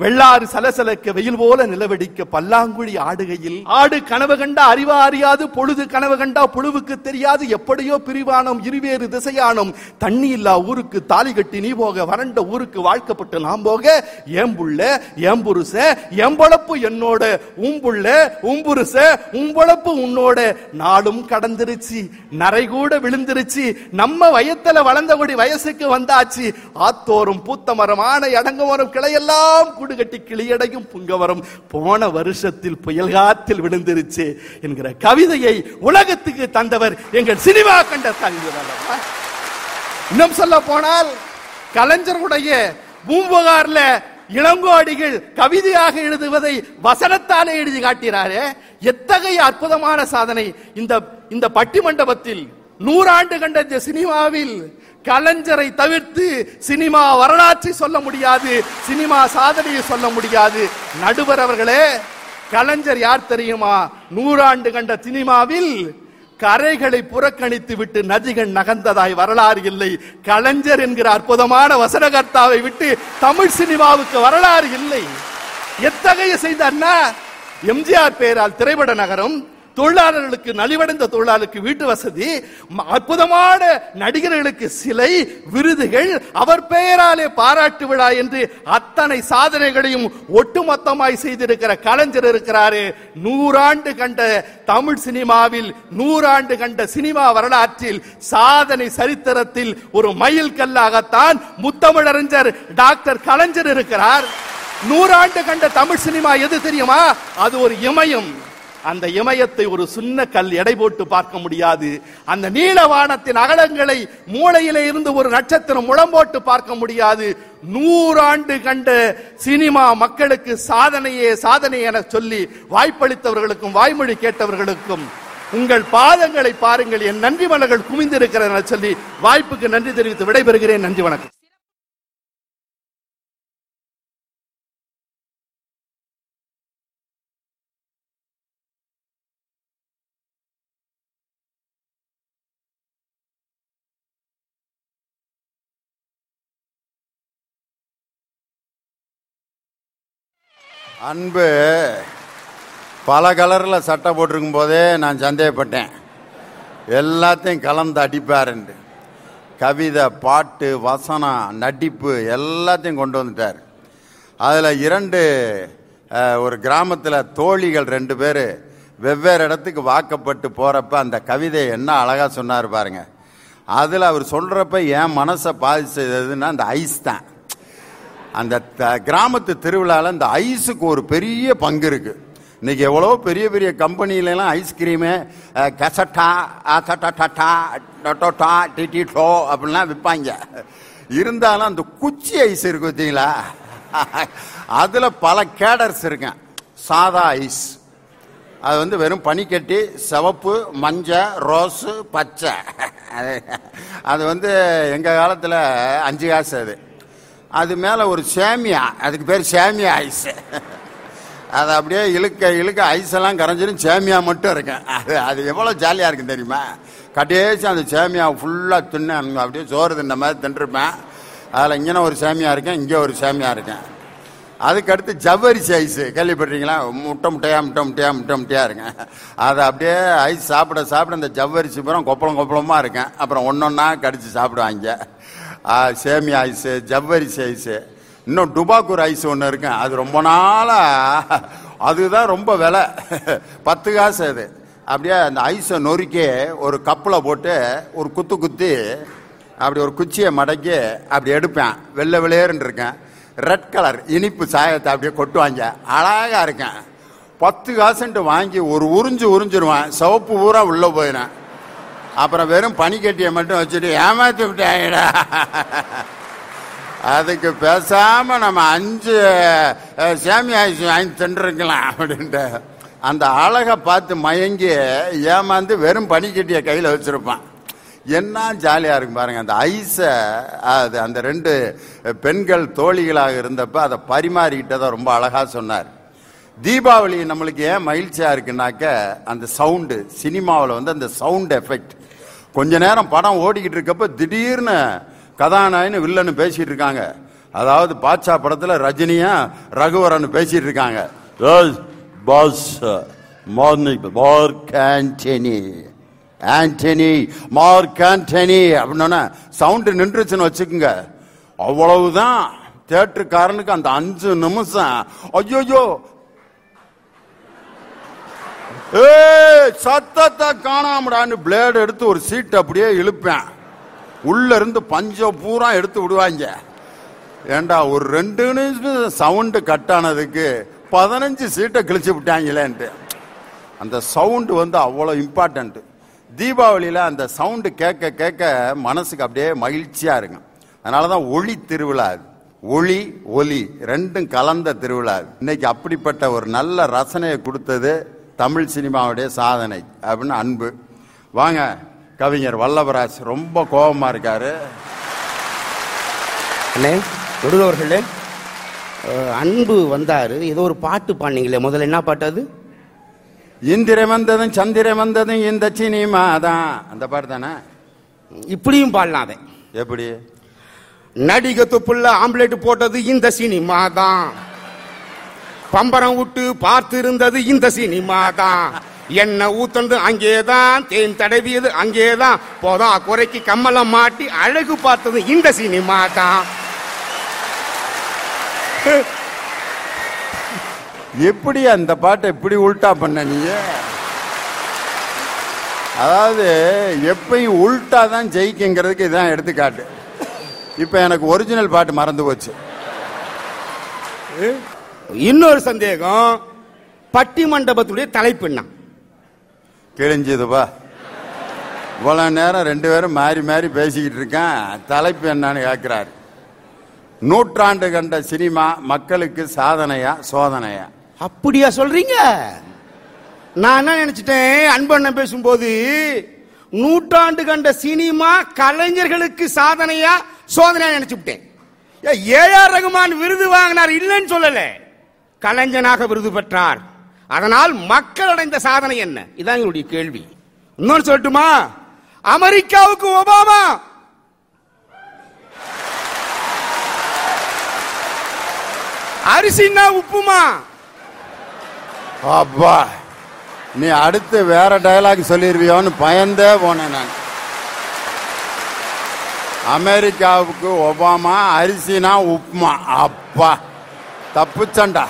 வெள்ளாறு சலசலக்க வெயில் போல நிலவடிக்க பல்லாங்குழி ஆடுகையில் ஆடு கனவு கண்டா அறிவா அறியாது பொழுது கனவு கண்டா புழுவுக்கு தெரியாது எப்படியோ பிரிவானம் இருவேறு திசையானம். தண்ணி இல்லா ஊருக்கு தாலி கட்டி நீ போக வறண்ட ஊருக்கு வாழ்க்கப்பட்டு நாம் போக. ஏம்புள்ள ஏம்புருச எம்பளப்பு என்னோட? உம்புள்ள உம்புருச உம்பளப்பு உன்னோட. நாளும் கடந்துருச்சு நரை கூட விழுந்துருச்சு. நம்ம வயத்துல வளர்ந்தபடி வயசுக்கு வந்தாச்சு. ஆத்தோறும் பூத்த மரம் ஆனை அடங்க மரம் கிளையெல்லாம் கூடு கட்டி கிளியடையும் புங்கவரம் போன வருஷத்தில் புயல் காத்தில் விழுந்துருச்சு என்கிற கவிதையை உலகத்துக்கு தந்தவர் எங்கள் சினிமா கண்ட கவிஞர் இன்னும் சொல்ல போனால் கலைஞருடைய பூம்புகார்ல இளங்கோடிகள் கவிதையாக எழுதுவதை வசனத்தாலே எழுதி காட்டினாரே. எத்தகைய அற்புதமான சாதனை. இந்த இந்த பட்டிமண்டபத்தில் நூறாண்டு கண்ட இந்த சினிமாவில் கலைஞரை தவிர்த்து சினிமா வரலாற்றை சொல்ல முடியாது சினிமா சாதனையை சொல்ல முடியாது. நடுவர் அவர்களே கலைஞர் யார் தெரியுமா? நூறாண்டு கண்ட சினிமாவில் கரைகளை புறக்கணித்து விட்டு நதிகள் நகர்ந்ததாய் வரலாறு இல்லை. கலைஞர் என்கிற அற்புதமான வசனகர்த்தாவை விட்டு தமிழ் சினிமாவுக்கு வரலாறு இல்லை. எத்தகைய செய்தார்னா? எம்ஜிஆர் பெயரால் திரைப்பட நகரம் தொழிலாளர்களுக்கு நலிவடைந்த தொழிலாளருக்கு வீட்டு வசதி அற்புதமான நடிகர்களுக்கு சிலை விருதுகள் அவர் பெயராலே பாராட்டு விழா என்று அத்தனை சாதனைகளையும் ஒட்டுமொத்தமாய் செய்திருக்கிற கலைஞர் இருக்கிறாரு. நூறாண்டு கண்ட தமிழ் சினிமாவில் நூறாண்டு கண்ட சினிமா வரலாற்றில் சாதனை சரித்திரத்தில் ஒரு மைல் கல்லாகத்தான் முத்தமிழறிஞர் டாக்டர் கலைஞர் இருக்கிறார். நூறாண்டு கண்ட தமிழ் சினிமா எது தெரியுமா? அது ஒரு இமயம். அந்த இமயத்தை ஒரு சின்ன கல் எடை போட்டு பார்க்க முடியாது. அந்த நீல வானத்தின் அகலங்களை மூளையிலே இருந்து ஒரு நட்சத்திரம் முழம் போட்டு பார்க்க முடியாது. நூறாண்டு கண்ட சினிமா மக்களுக்கு சாதனையே சாதனை என சொல்லி வாய்ப்பளித்தவர்களுக்கும் வாய்மொழி கேட்டவர்களுக்கும் உங்கள் பாதங்களை பாருங்கள். என் நன்றி மலர்கள் குமிந்திருக்கிறேன் என சொல்லி வாய்ப்புக்கு நன்றி தெரிவித்து விடைபெறுகிறேன். நன்றி வணக்கம். அன்பு பல கலரில் சட்டை போட்டிருக்கும் போதே நான் சந்தேகப்பட்டேன். எல்லாத்தையும் கலந்து அடிப்பாருண்டு கவிதை பாட்டு வசனம் நடிப்பு எல்லாத்தையும் கொண்டு வந்துட்டார். அதில் இரண்டு ஒரு கிராமத்தில் தோழிகள் ரெண்டு பேர் வெவ்வேறு இடத்துக்கு வாக்கப்பட்டு போகிறப்ப அந்த கவிதை என்ன அழகாக சொன்னார் பாருங்க. அதில் அவர் சொல்கிறப்ப என் மனசை பாதிச்சதுன்னா அந்த ஐஸ் தான். அந்த த- கிராமத்து திருவிழாவில் இந்த ஐஸுக்கு ஒரு பெரிய பங்கு இருக்கு. இன்னைக்கு எவ்வளோ பெரிய பெரிய கம்பெனிலலாம் ஐஸ்கிரீமு கசட்டா அசட்டா டொட்டா டிடி டோ அப்படின்லாம் விற்பாங்க இருந்தாலும் அந்த குச்சி ஐஸ் இருக்கு பார்த்தீங்களா? அதில் பல கேடர்ஸ் இருக்கேன். சாதா ஐஸ். அது வந்து வெறும் பனிக்கட்டி சிவப்பு மஞ்சள் ரோஸு பச்சை. அது வந்து எங்கள் காலத்தில் அஞ்சு காசு அது. அது மேலே ஒரு சேமியா அதுக்கு பேர் சேமியா ஐஸ். அது அப்படியே இழுக்க இழுக்க ஐஸ் எல்லாம் கரைஞ்சிரும் சேமியா மட்டும் இருக்கும். அது அது எவ்வளோ ஜாலியாக இருக்கும் தெரியுமா? கடைசி அந்த சேமியா ஃபுல்லாக தின்னு அப்படியே சோறு தின்ன மாதிரி தின்றுருப்பேன் அதில் இங்கே ஒரு சேமியா இருக்கேன் இங்கே ஒரு சேமியா இருக்கேன். அதுக்கடுத்து ஜவ்வரிசி ஐஸ் கேள்விப்படுறீங்களா முட்டை முட்டையா முட்டை முட்டையா முட்டை முட்டையா இருக்கேன். அதை அப்படியே ஐஸ் சாப்பிட சாப்பிட இந்த ஜவ்வரிசி பூரா கொப்பளம் கொப்பளமாக இருக்கேன். அப்புறம் ஒன்று ஒன்றா கடித்து சாப்பிடுவாங்க. சேமியா ஐஸு ஜவ்வரிசி ஐஸு இன்னும் டுபாக்கூர் ஐஸ் ஒன்று இருக்கேன் அது ரொம்ப நாளாக அதுதான் ரொம்ப விலை. பத்து காசு அது. அப்படியே அந்த ஐஸை நொறுக்கி ஒரு கப்பில் போட்டு ஒரு குத்து குத்தி அப்படி ஒரு குச்சியை மடக்கி அப்படி எடுப்பேன். வெள்ளை வெளியேறுன்னு இருக்கேன். ரெட் கலர் இனிப்பு சாயத்தை அப்படியே கொட்டுவாங்க. அழகாக இருக்கேன். பத்து காசுன்ட்டு வாங்கி ஒரு உறிஞ்சு உறிஞ்சிருவேன். சிவப்பு பூரா உள்ளே போயினேன் அப்புறம் வெறும் பனிக்கட்டியை மட்டும் வச்சுட்டு ஏமாத்தி விட்டாயடா அதுக்கு பேசாமல் நம்ம அஞ்சு அஹ், சேமியா வாங்கி தின்றுருக்கலாம் அப்படின்ட்டு. அந்த அழகை பார்த்து மயங்கி ஏமாந்து வெறும் பனிக்கட்டியை கையில் வச்சிருப்பான். என்ன ஜாலியாக இருக்கும் பாருங்கள் அந்த ஐஸை அது அந்த ரெண்டு பெண்கள் தோழிகளாக இருந்தப்ப அதை பரிமாறிக்கிட்டதை ரொம்ப அழகாக சொன்னார். தீபாவளி நம்மளுக்கு ஏன் மகிழ்ச்சியாக இருக்குனாக்க அந்த சவுண்டு சினிமாவில் வந்து அந்த சவுண்ட் எஃபெக்ட் கொஞ்ச நேரம் படம் ஓடிக்கிட்டு இருக்கப்ப திடீர்னு கதாநாயகன் வில்லன்னு பேசிட்டு இருக்காங்க. அதாவது பாட்சா படத்துல ரஜினியா ரகுவரன் பேசிட்டு இருக்காங்க. Boss morning Mark Antony. Antony Mark Antony அப்படின்னா சவுண்டு நின்றுச்சுன்னு வச்சுக்கோங்க. அவ்வளவுதான். தேட்டருக்காரனுக்கு அந்த அஞ்சு நிமிஷம். ஐயோயோ ஏய் சத்தத்தை காணாமடான்னு பிளேடு எடுத்து ஒரு சீட் அப்படியே இழுப்பேன். உள்ள இருந்து பஞ்சம் பூரா எடுத்து விடுவாங்க. ஏண்டா ஒரு ரெண்டு நிமிஷம் சவுண்டு கட் ஆனதுக்கு பதினஞ்சு சீட்டை கிழிச்சு விட்டாங்களேன்ட்டு. அந்த சவுண்டு வந்து அவ்வளோ இம்பார்ட்டண்ட்டு தீபாவளியில் அந்த சவுண்டு கேட்க கேட்க மனசுக்கு அப்படியே மகிழ்ச்சியாக இருக்கும். அதனால தான் ஒளி திருவிழா அது. ஒளி ஒலி ரெண்டும் கலந்த திருவிழா இன்னைக்கு அப்படிப்பட்ட ஒரு நல்ல ரசனையை கொடுத்தது தமிழ் சினிமாவுடைய சாதனை அப்படின்னு அன்பு. வாங்க கவிஞர் வல்லவராஜ் ரொம்ப கோபமா இருக்காரு. அண்ணே அஹ், அன்பு வந்தாரு. ஏதோ ஒரு பாட்டு பாடினீங்களே முதல்ல என்ன பாட்டு அது? இந்திரம் வந்ததும் சந்திரம் வந்ததும் இந்த சினிமா தான். அந்த பாட்டு தானே? இப்படியும் பாடலாம் அதை. எப்படி? நடிகை துப்புள்ள ஆம்லெட் போட்டது இந்த சினிமா தான். பம்பரம் விட்டு பார்த்து இருந்தது இந்த சினிமா தான் என்ன ஊத்தந்து அங்கேதான் தேன் தடவியது அங்கேதான். போதா குறைக்கு கம்மலம் மாட்டி அழகு பார்த்தது இந்த சினிமா தான் எப்படி அந்த பாட்டை எப்படி உல்டா பண்ண நீ அதாவது எப்பயும் உல்டா தான் ஜெயிக்குங்கிறதுக்கு இதான் எடுத்துக்காட்டு. இப்ப எனக்கு ஒரிஜினல் பாட்டு மறந்து போச்சு. இன்னொரு சந்தேகம் பட்டி மண்டபத்துடைய தலைப்பெண்ணா கிழிஞ்சதுப்பா இவ்வளவு நேரம் ரெண்டு பேரும் மாறி மாறி பேசிக்கிட்டு இருக்கான். தலைப்பு என்னன்னு கேட்கிறாரு. நூற்றாண்டு கண்ட சினிமா மக்களுக்கு சாதனையா சோதனையா? அப்படியா சொல்றீங்க? நான் என்ன நினைச்சிட்டேன்? அன்பண்ணன் பேசும்போது நூற்றாண்டு கண்ட சினிமா கலைஞர்களுக்கு சாதனையா சோதனையா நினைச்சுட்டேன் ஏஆர் ரகுமான் விருது வாங்கினார் இல்லைன்னு சொல்லல. கலைஞனாக விருது பெற்றார். அதனால் மக்கள் அடைந்த சாதனை என்ன? இதான் எங்களுடைய கேள்வி. இன்னொன்று சொல்லட்டுமா? அமெரிக்காவுக்கு ஒபாமா! அரிசின்னா உப்புமா? அப்பா நீ அடுத்து வேற டயலாக் சொல்லிருவியோன்னு பயந்தே போனேன் நான். அமெரிக்காவுக்கு ஒபாமா அரிசினா உப்புமா. அப்பா தப்புச்சண்டா.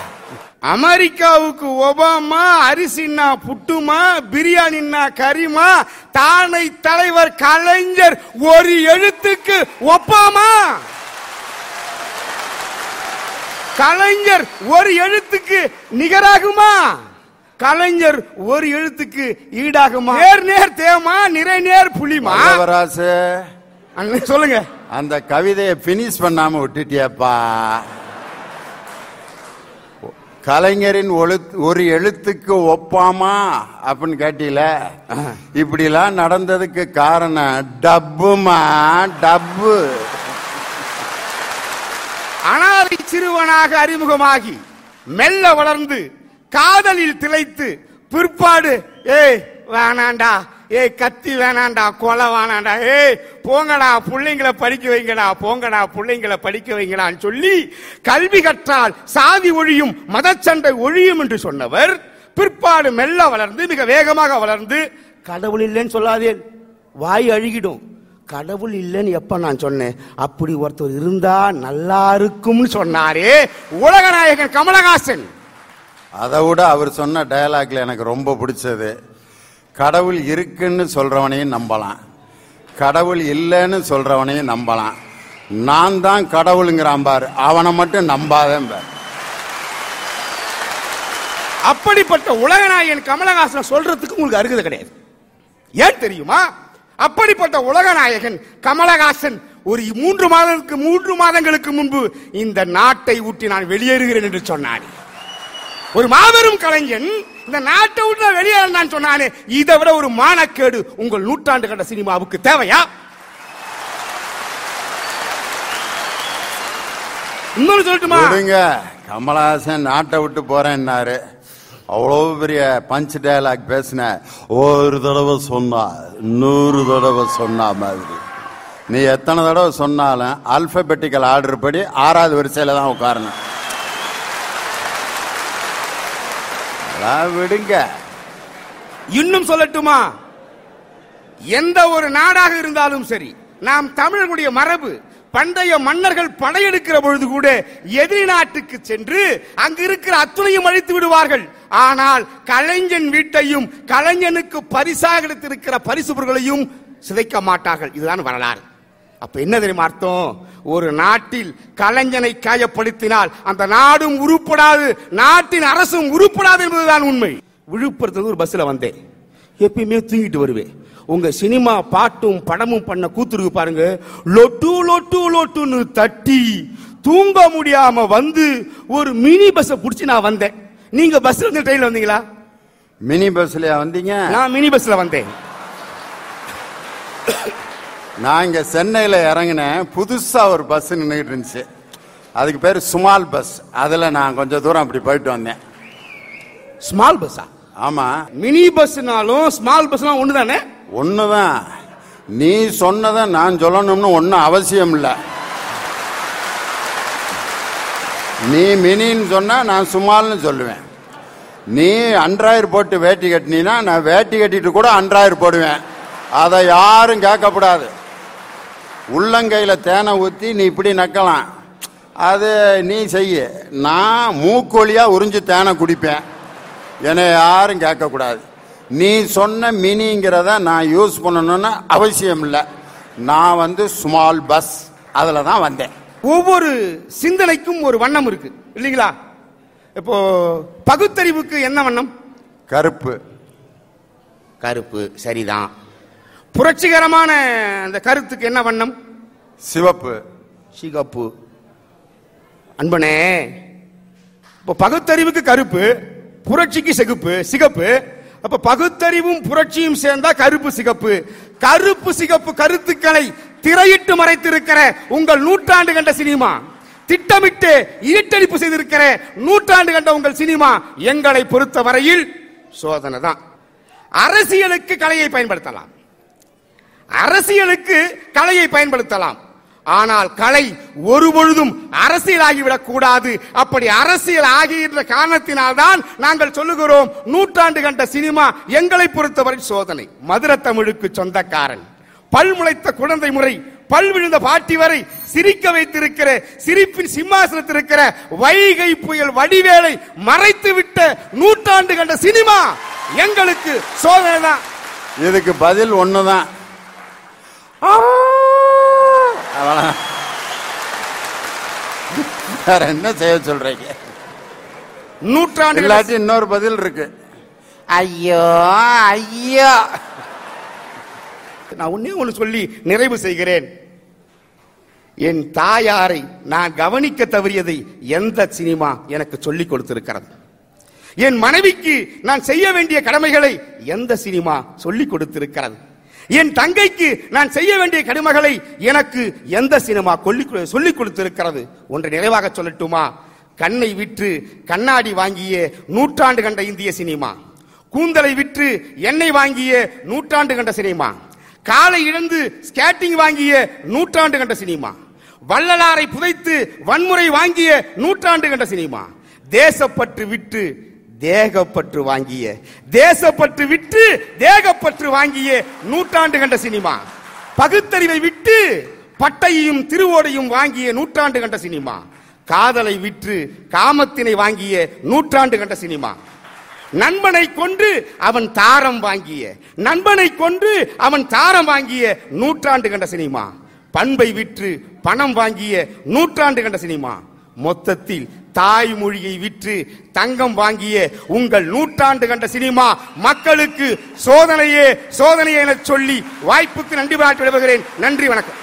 அமெரிக்காவுக்கு ஒபாமா அரிசின்னா புட்டுமா பிரியாணின்னா கரிமா தானை தலைவர் கலைஞர் ஒரு எழுத்துக்கு ஒப்பாமா? கலைஞர் ஒரு எழுத்துக்கு நிகராகுமா? கலைஞர் ஒரு எழுத்துக்கு ஈடாகுமா? நேர் நேர் தேமா நிறை நேர் புலிமா? சொல்லுங்க. அந்த கவிதையை பினிஷ் பண்ணாம விட்டுட்டியப்பா. கலைஞரின் ஒழுத் ஒரு எழுத்துக்கு ஒப்பாமா? அப்படின்னு கேட்டீல. இப்படிலாம் நடந்ததுக்கு காரணம் டப்புமா? டப்பு. அனாதை சிறுவனாக அறிமுகமாகி மெல்ல வளர்ந்து காதலில் திளைத்து பிற்பாடு ஏய் வேணாண்டா. ஏய் கத்தி வேணாண்டா கொலை வேணாண்டா. ஏய் போங்கடா பிள்ளைங்களை படிக்க வைங்கடா போங்கடா பிள்ளைங்களை படிக்க வைங்கடான்னு சொல்லி கல்வி கற்றால் சாதி ஒழியும் மதச்சண்டை ஒழியும் என்று சொன்னவர். பிற்பாடு மெல்ல வளர்ந்து மிக வேகமாக வளர்ந்து கடவுள் இல்லைன்னு சொல்லாதேன் வாய் அழுகிடும். கடவுள் இல்லைன்னு எப்ப நான் சொன்னேன்? அப்படி ஒருத்தர் இருந்தா நல்லா இருக்கும்னு சொன்னாரே உலகநாயகன் கமலஹாசன். அதை விட அவர் சொன்ன டயலாக்ல எனக்கு ரொம்ப பிடிச்சது. கடவுள் இருக்குன்னு சொல்றவனையும் நம்பலாம். கடவுள் இல்லைன்னு சொல்றவனையும் நம்பலாம். நான் தான் கடவுளுங்கிறான் பாரு. அவனை மட்டும் நம்பாதேன் அப்படிப்பட்ட உலகநாயகன் கமலஹாசன் சொல்றதுக்கு உங்களுக்கு அருகதை கிடையாது. ஏன் தெரியுமா? அப்படிப்பட்ட உலகநாயகன் கமலஹாசன் ஒரு மூன்று மாதத்துக்கு மூன்று மாதங்களுக்கு முன்பு இந்த நாட்டை ஊட்டி நான் வெளியேறுகிறேன் என்று சொன்னான் ஒரு மாபெரும் கலைஞன் இந்த நாட்டை விட்டு நான் வெளியேறான் சொன்னானே இதை விட ஒரு மானக்கேடு உங்கள் நூற்றாண்டு கண்ட சினிமாவுக்கு தேவையா? இன்னொரு சொல்லட்டுமா? விடுங்க. கமலஹாசன் நாட்டை விட்டு போறேன்னாரு. அவ்வளவு பெரிய பஞ்ச் டயலாக் பேசின ஒரு தடவை சொன்னா நூறு தடவை சொன்னா மாதிரி. நீ எத்தனை தடவை சொன்னாலும் அல்பபெட்டிக்கல் ஆர்டர் படி ஆறாவது வரிசையில தான் உட்காரணும். அதெல்லாம் விடுங்க. இன்னும் சொல்லட்டுமா? எந்த ஒரு நாடாக இருந்தாலும் சரி நாம் தமிழர்களுடைய மரபு பண்டைய மன்னர்கள் படையெடுக்கிற பொழுது கூட எதிரி நாட்டுக்கு சென்று அங்கு இருக்கிற அத்துணையும் அழித்து விடுவார்கள். ஆனால் கலைஞன் வீட்டையும் கலைஞனுக்கு பரிசாக எடுத்திருக்கிற பரிசு பொருட்களையும் சிதைக்க மாட்டார்கள். இதுதான் வரலாறு. அப்ப என்ன தெரியுமா அர்த்தம்? ஒரு நாட்டில் கலைஞனை காயப்படுத்தினால் அந்த நாடும் உருப்படாது நாட்டின் அரசும் உருப்படாது என்பதுதான் உண்மை. விழுப்புரத்துல ஒரு பஸ்ல வந்தேன். எப்பயுமே தூங்கிட்டு வருவேன். உங்க சினிமா பாட்டும் படமும் பண்ண கூத்துருக்கு பாருங்க. லொட்டு லொட்டு லொட்டுன்னு தட்டி தூங்க முடியாம வந்து ஒரு மினி பஸ் புடிச்சு நான் வந்தேன். நீங்க பஸ்ல இருந்து ட்ரெயின்ல வந்தீங்களா? மினி பஸ்லயா வந்தீங்க? நான் மினி பஸ்ல வந்தேன். நான் இங்க சென்னையில இறங்கினேன். புதுசா ஒரு பஸ் நின்றுட்டு இருந்துச்சு. அதுக்கு பேர் சுமால் பஸ் அதுல நான் கொஞ்சம் தூரம் அப்படி போயிட்டு வந்தேன். ஸ்மால் பஸ்ஸா ஆமா. மினி பஸ்னாலும் ஸ்மால் பஸ்னாலும் ஒண்ணு தானே ஒண்ணுதான்? நீ சொன்னதை நான் சொல்லணும்னு ஒன்றும் அவசியம் இல்லை. நீ மினின்னு சொன்னா நான் சுமால்னு சொல்லுவேன். நீ அன்றாயிரம் போட்டு வேட்டி கட்டினா நான் வேட்டி கட்டிட்டு கூட அன்றாயிரம் போடுவேன். அதை யாரும் கேட்கக்கூடாது. உள்ளங்கையில தேனை ஊத்தி நீ இப்படி நக்கலாம். அது நீ செய்ய. நான் மூக்கொழியா உறிஞ்சு தேனை குடிப்பேன். என்னை யாரும் கேட்கக்கூடாது. நீ சொன்ன மினிங்கிறத நான் யூஸ் பண்ணணும்னு அவசியம் இல்லை. நான் வந்து ஸ்மால் பஸ் அதில் தான் வந்தேன். ஒவ்வொரு சிந்தனைக்கும் ஒரு வண்ணம் இருக்கு. இல்லைங்களா? இப்போ பகுத்தறிவுக்கு என்ன வண்ணம்? கருப்பு. கருப்பு சரிதான். புரட்சிகரமான அந்த கருத்துக்கு என்ன வண்ணம்? சிவப்பு. சிகப்பு. அன்பனே இப்போ பகுத்தறிவுக்கு கருப்பு புரட்சிக்கு சிகப்பு சிகப்பு. அப்ப பகுத்தறிவும் புரட்சியும் சேர்ந்தா கருப்பு சிகப்பு. கருப்பு சிகப்பு கருத்துக்களை திரையிட்டு மறைத்திருக்கிற உங்கள் நூற்றாண்டு கண்ட சினிமா திட்டமிட்டு இருட்டடிப்பு செய்திருக்கிற நூற்றாண்டு கண்ட உங்கள் சினிமா எங்களை பொறுத்த வரையில் சோதனை தான் அரசியலுக்கு கலையை பயன்படுத்தலாம். அரசியலுக்கு கலையை பயன்படுத்தலாம். ஆனால் கலை ஒருபொழுதும் அரசியலாகிவிடக் கூடாது அப்படி அரசியல் ஆகின்ற காரணத்தினால்தான் நாங்கள் சொல்லுகிறோம் நூற்றாண்டு கண்ட சினிமா எங்களை பொறுத்தவரை சோதனை. மதுர தமிழுக்கு சொந்தக்காரன். பல்முளைத்த குழந்தை முறை பல் விழுந்த பாட்டி வரை சிரிக்க வைத்திருக்கிற சிரிப்பின் சிம்மாசனத்தில் இருக்கிற வைகை புயல் வடிவேலை மறைத்து விட்ட நூற்றாண்டு கண்ட சினிமா எங்களுக்கு சோதனை தான் இதுக்கு பதில் ஒண்ணுதான். வேற என்ன செய்ய சொல்றீங்க? நூற்றாண்டு இல்லாட்டி இன்னொரு பதில் இருக்கு. ஐயோ ஐயோ! நான் ஒன்னே ஒன்று சொல்லி நிறைவு செய்கிறேன். என் தாயாரை நான் கவனிக்க தவறியதை எந்த சினிமா எனக்கு சொல்லிக் கொடுத்திருக்கிறது? என் மனைவிக்கு நான் செய்ய வேண்டிய கடமைகளை எந்த சினிமா சொல்லிக் கொடுத்திருக்கிறது? என் தங்கைக்கு நான் செய்ய வேண்டிய கடுமைகளை எனக்கு எந்த சினிமா சொல்லிக் கொடுத்திருக்கிறது? ஒன்று நிறைவாக சொல்லட்டுமா? கண்ணை விற்று கண்ணாடி வாங்கிய நூற்றாண்டு கண்ட இந்திய சினிமா. கூந்தலை விற்று எண்ணெய் வாங்கிய நூற்றாண்டு கண்ட சினிமா. காலை இழந்து ஸ்கேட்டிங் வாங்கிய நூற்றாண்டு கண்ட சினிமா. வள்ளலாரை புதைத்து வன்முறை வாங்கிய நூற்றாண்டு கண்ட சினிமா. தேசப்பற்று விற்று தேகப்பற்று வாங்கிய தேசப்பற்று விற்று தேகப்பற்று வாங்கிய நூற்றாண்டு கண்ட சினிமா. பகுத்தறிவை விட்டு பட்டையையும் திருவோடையும் வாங்கிய நூற்றாண்டு கண்ட சினிமா. காதலை விற்று காமத்தினை வாங்கிய நூற்றாண்டு கண்ட சினிமா. நண்பனை கொன்று அவன் தாரம் வாங்கிய நண்பனை கொன்று அவன் தாரம் வாங்கிய நூற்றாண்டு கண்ட சினிமா. பண்பை விற்று பணம் வாங்கிய நூற்றாண்டு கண்ட சினிமா. மொத்தத்தில் தாய்மொழியை விற்று தங்கம் வாங்கிய உங்கள் நூற்றாண்டு கண்ட சினிமா மக்களுக்கு சோதனையே சோதனையே என சொல்லி வாய்ப்புக்கு நன்றி பாராட்டி விடுகிறேன் நன்றி வணக்கம்.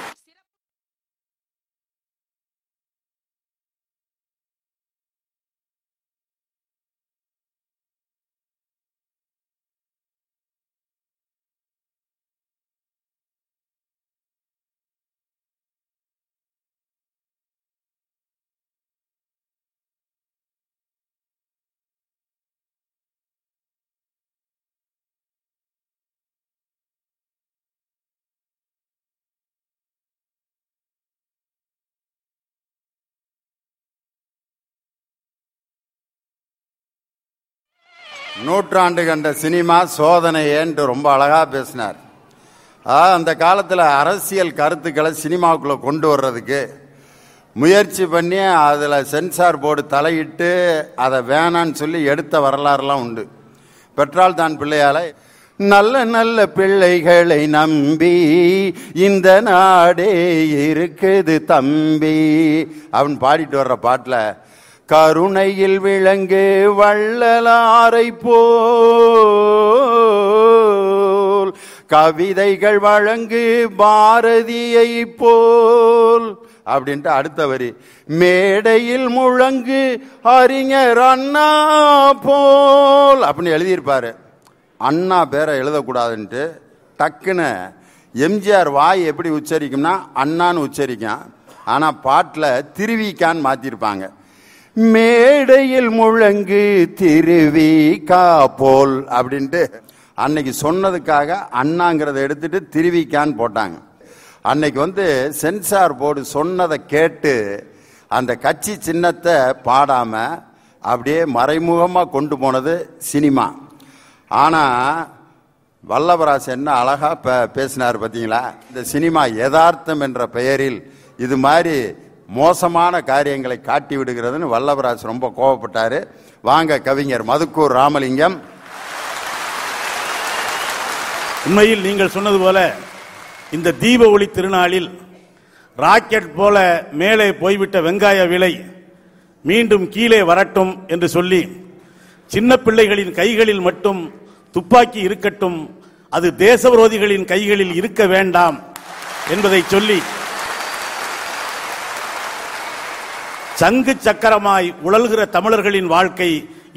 நூற்றாண்டு கண்ட சினிமா சோதனையேன்ட்டு ரொம்ப அழகாக பேசினார். அந்த காலத்தில் அரசியல் கருத்துக்களை சினிமாவுக்குள்ளே கொண்டு வர்றதுக்கு முயற்சி பண்ணி அதில் சென்சார் போர்டு தலையிட்டு அதை வேணான்னு சொல்லி எடுத்த வரலாறுலாம் உண்டு. பெற்றால் தான் பிள்ளையால. நல்ல நல்ல பிள்ளைகளை நம்பி இந்த நாடே இருக்குது தம்பி. அப்படின்னு பாடிட்டு வர்ற பாட்டில் கருணையில் விளங்கு வள்ளலாரை போல் கவிதைகள் வழங்கு பாரதியை போல் அப்படின்ட்டு அடுத்த வரி. மேடையில் முழங்கு அறிஞர் அண்ணா போல் அப்படின்னு எழுதியிருப்பாரு. அண்ணா பேரை எழுதக்கூடாதுன்ட்டு டக்குன்னு எம்ஜிஆர் வாய் எப்படி உச்சரிக்கும்னா அண்ணான்னு உச்சரிக்கும். ஆனால் பாட்டில் திருவிக்கான்னு மாற்றிருப்பாங்க மேடையில் முழங்கு திருவி போல் அப்படின்ட்டு அன்னைக்கு சொன்னதுக்காக அண்ணாங்கிறத எடுத்துட்டு திருவிக்கான்னு போட்டாங்க. அன்னைக்கு வந்து சென்சார் போர்டு சொன்னதை கேட்டு அந்த கட்சி சின்னத்தை பாடாம அப்படியே மறைமுகமாக கொண்டு போனது சினிமா. ஆனால் வல்லவராசு என்ன அழகாக பே- பேசினார் பார்த்தீங்களா இந்த சினிமா யதார்த்தம் என்ற பெயரில் இது மாதிரி மோசமான காரியங்களை காட்டி விடுகிறதுன்னு வல்லவராஜ் ரொம்ப கோபப்பட்டார் வாங்க கவிஞர் மதுக்கூர் ராமலிங்கம். உண்மையில் நீங்கள் சொன்னது போல இந்த தீப ஒளி திருநாளில் ராக்கெட் போல மேலே போய்விட்ட வெங்காய விலை மீண்டும் கீழே வரட்டும் என்று சொல்லி சின்ன பிள்ளைகளின் கைகளில் மட்டும் துப்பாக்கி இருக்கட்டும் அது தேச விரோதிகளின் கைகளில் இருக்க வேண்டாம் என்பதை சொல்லி சங்கு சக்கரமாய் உழல்கிற தமிழர்களின் வாழ்க்கை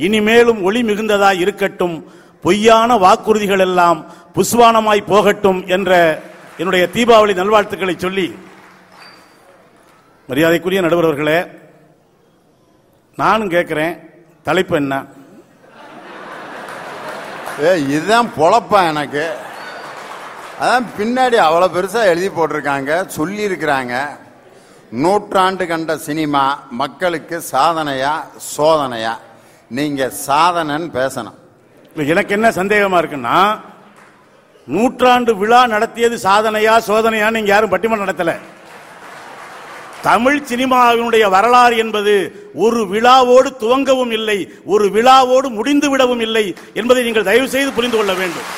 இனிமேலும் ஒளி மிகுந்ததாய் இருக்கட்டும். பொய்யான வாக்குறுதிகள் எல்லாம் புஸ்வானமாய் போகட்டும் என்ற என்னுடைய தீபாவளி நல்வாழ்த்துக்களை சொல்லி மரியாதைக்குரிய நடுவர்களே நானும் கேட்கிறேன் தலைப்பு என்ன? ஏ இதுதான் பொழப்பா எனக்கு. அதான் பின்னாடி அவ்வளோ பெருசாக எழுதி போட்டிருக்காங்க சொல்லியிருக்கிறாங்க. நூற்றாண்டு கண்ட சினிமா மக்களுக்கு சாதனையா சோதனையா? நீங்க சாதனைன்னு பேசணும். எனக்கு என்ன சந்தேகமா இருக்குன்னா நூற்றாண்டு விழா நடத்தியது சாதனையா சோதனையா நீங்க யாரும் பட்டிமன்றம் நடத்தல. தமிழ் சினிமாவினுடைய வரலாறு என்பது ஒரு விழாவோடு துவங்கவும் இல்லை ஒரு விழாவோடு முடிந்து விடவும் இல்லை என்பதை நீங்கள் தயவு செய்து புரிந்து கொள்ள வேண்டும்.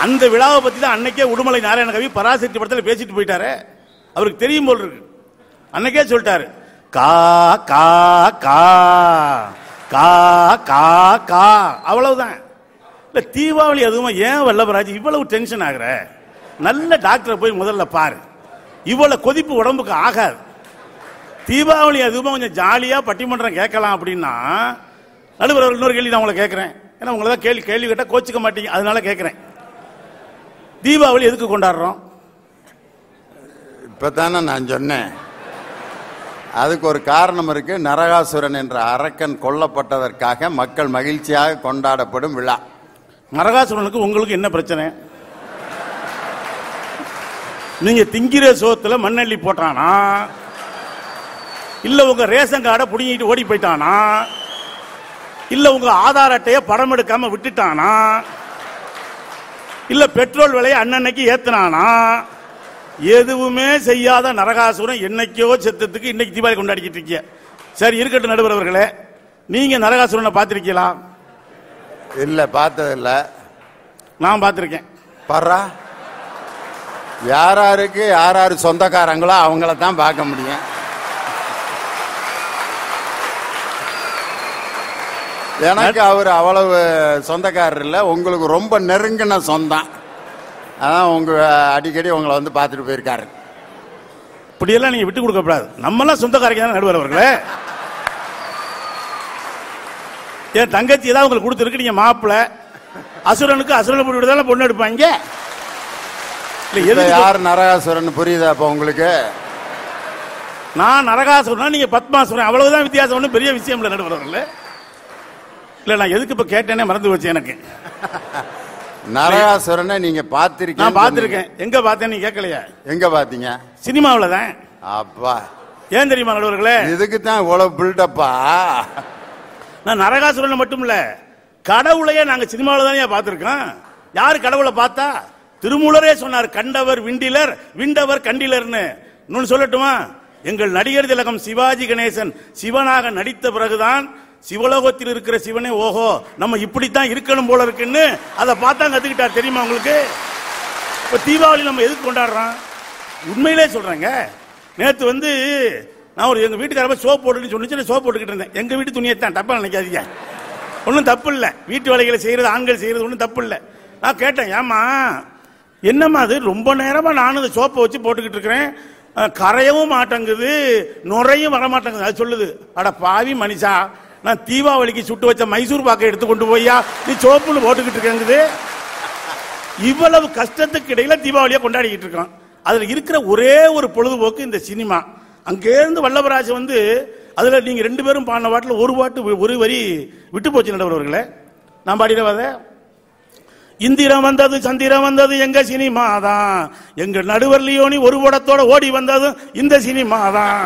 அந்த விழாவை பத்தி தான் அன்னைக்கே உடுமலை நாராயண கவி பராசக்தி படத்தில் பேசிட்டு போயிட்டாரு. அவருக்கு தெரியும் போல் இருக்கு. அன்னைக்கே சொல்லிட்டாரு கா கா கா கா கா கா அவ்வளவுதான். இல்ல தீபாவளி அதுவும் ஏன் வல்லபராஜ் இவ்வளவு டென்ஷன் ஆகுற? நல்ல டாக்டரை போய் முதல்ல பாரு. இவ்வளவு கொதிப்பு உடம்புக்கு ஆகாது. தீபாவளி அதுவும் கொஞ்சம் ஜாலியா பட்டிமன்றம் கேட்கலாம் அப்படின்னா நடுவர் இன்னொரு கேள்வி நான் உங்களை கேட்கிறேன். ஏன்னா உங்களை தான் கேள்வி கேள்வி கேட்டால் கோச்சிக்க மாட்டீங்க. அதனால கேட்கிறேன். தீபாவளி எதுக்கு கொண்டாடுறோம்? இப்பதானே நான் சொன்னேன். அதுக்கு ஒரு காரணம் இருக்கு. நரகாசுரன் என்ற அரக்கன் கொல்லப்பட்டதற்காக மக்கள் மகிழ்ச்சியாக கொண்டாடப்படும் விழா. நரகாசுரனுக்கு உங்களுக்கு என்ன பிரச்சனை? நீங்க திங்கிற சோத்துல மண்ணள்ளி போட்டானா? இல்ல உங்க ரேஷன் கார்டை புடிங்கிட்டு ஓடி போயிட்டானா? இல்ல உங்க ஆதார் அட்டையை படம் எடுக்காம விட்டுட்டானா? இல்ல பெட்ரோல் விலையை அன்னன்னைக்கு ஏத்தினானா? எதுவுமே செய்யாத நரகாசுரன் என்னைக்கோ செத்ததுக்கு இன்னைக்கு தீபாவளி கொண்டாடிக்கிட்டு இருக்கீங்க. சரி இருக்கட்டும் நடுவர் அவர்களே நீங்க நரகாசுரனை பார்த்திருக்கீங்களா? இல்ல பார்த்ததில்ல நான் பார்த்திருக்கேன். பர்றா? யாராருக்கு யார் யார் சொந்தக்காரங்களோ அவங்கள தான் பார்க்க முடியும். எனக்கு அவர் அவ்வளவு சொந்தக்காரர் இல்லை. உங்களுக்கு ரொம்ப நெருங்கின சொந்தம். அதான் உங்க அடிக்கடி உங்களை வந்து பார்த்துட்டு போயிருக்காரு. இப்படியெல்லாம் நீங்க விட்டு கொடுக்கப்படாது. நம்மலாம் சொந்தக்காரங்க தான் நடுவர் அவர்களே? என் தங்கச்சி ஏதாவது உங்களுக்கு கொடுத்துருக்கு நீங்க மாப்பிள்ள அசுரனுக்கு அசுரனை போட்டு விடுதால பொண்ணு எடுப்பாங்க யார் நரகாசுரன் புரியுதா அப்ப உங்களுக்கு? நான் நரகாசுரனா நீங்க பத்மாசுரன்? அவ்வளவுதான் வித்தியாசம் ஒண்ணும் பெரிய விஷயம் இல்ல நடுவர் அவர்களே. இல்ல நான் எதுக்கு இப்ப கேட்டேனே மறந்து வச்சு எனக்கு. நரகாசுரனை நீங்க பார்த்திருக்கீங்க. நான் பார்த்திருக்கேன். எங்க பார்த்தேன் நீ கேட்கலையா? எங்க பாத்தீங்க சினிமாவுல தான் அப்பா. ஏன் தெரியுமா நடுவர்களே? இதுக்கு தான் இவ்வளவு பில்டப்பா நான் நரகாசுரன் மட்டும் இல்ல கடவுளையே நாங்க சினிமாவில தானே பார்த்திருக்கோம். யாரு கடவுளை பார்த்தா? திருமூலரே சொன்னார் கண்டவர் விண்டிலர் விண்டவர் கண்டிலர்னு. இன்னொன்னு சொல்லட்டுமா? எங்கள் நடிகர் திலகம் சிவாஜி கணேசன் சிவனாக நடித்த பிறகுதான் சிவலோகத்தில் இருக்கிற சிவனே ஓஹோ நம்ம இப்படித்தான் இருக்கணும் போல இருக்குன்னு அதை பார்த்தா கத்துக்கிட்டா தெரியுமா உங்களுக்கு? இப்ப தீபாவளி நம்ம எதுக்கு கொண்டாடுறோம்? உண்மையிலே சொல்றேங்க. நேத்து வந்து நான் ஒரு எங்க வீட்டுக்காரப்ப சோப் போட்டுன்னு சொல்லி சோப் போட்டுக்கிட்டு இருந்தேன். எங்க வீட்டு துணியை தான். தப்பா நினைக்காதீங்க. ஒன்றும் தப்பு இல்லை. வீட்டு வேலைகளை செய்யறது ஆண்கள் செய்யறது ஒன்றும் தப்பு இல்லை. நான் கேட்டேன் ஏமா என்னம்மா அது? ரொம்ப நேரமா நானும் இந்த சோப்பை வச்சு போட்டுக்கிட்டு இருக்கிறேன். கரையவும் மாட்டேங்குது நுரையும் வர மாட்டேங்குது அது சொல்லுது. அட பாவி மனுஷா நான் தீபாவளிக்கு சுட்டு வச்ச மைசூர் பாக்கை எடுத்து கொண்டு போய்யா? நீ சோப்புன்னு போட்டுக்கிட்டு இருக்கங்குது இவ்வளவு கஷ்டத்துக்கு இடையில தீபாவளியை கொண்டாடிக்கிட்டு இருக்கான் அதுல இருக்கிற ஒரே ஒரு பொழுதுபோக்கு இந்த சினிமா. அங்கேருந்து வல்லவராஜ் வந்து அதுல நீங்க ரெண்டு பேரும் பாடின பாட்டில் ஒரு பாட்டு ஒரு வரி விட்டு போச்சு நடவர்களே நான் பாடிடவாத இந்திரம் வந்தது சந்திரம் வந்தது எங்க சினிமா தான். எங்க நடுவர் லியோனி ஒரு படத்தோட ஓடி வந்தது இந்த சினிமா தான்.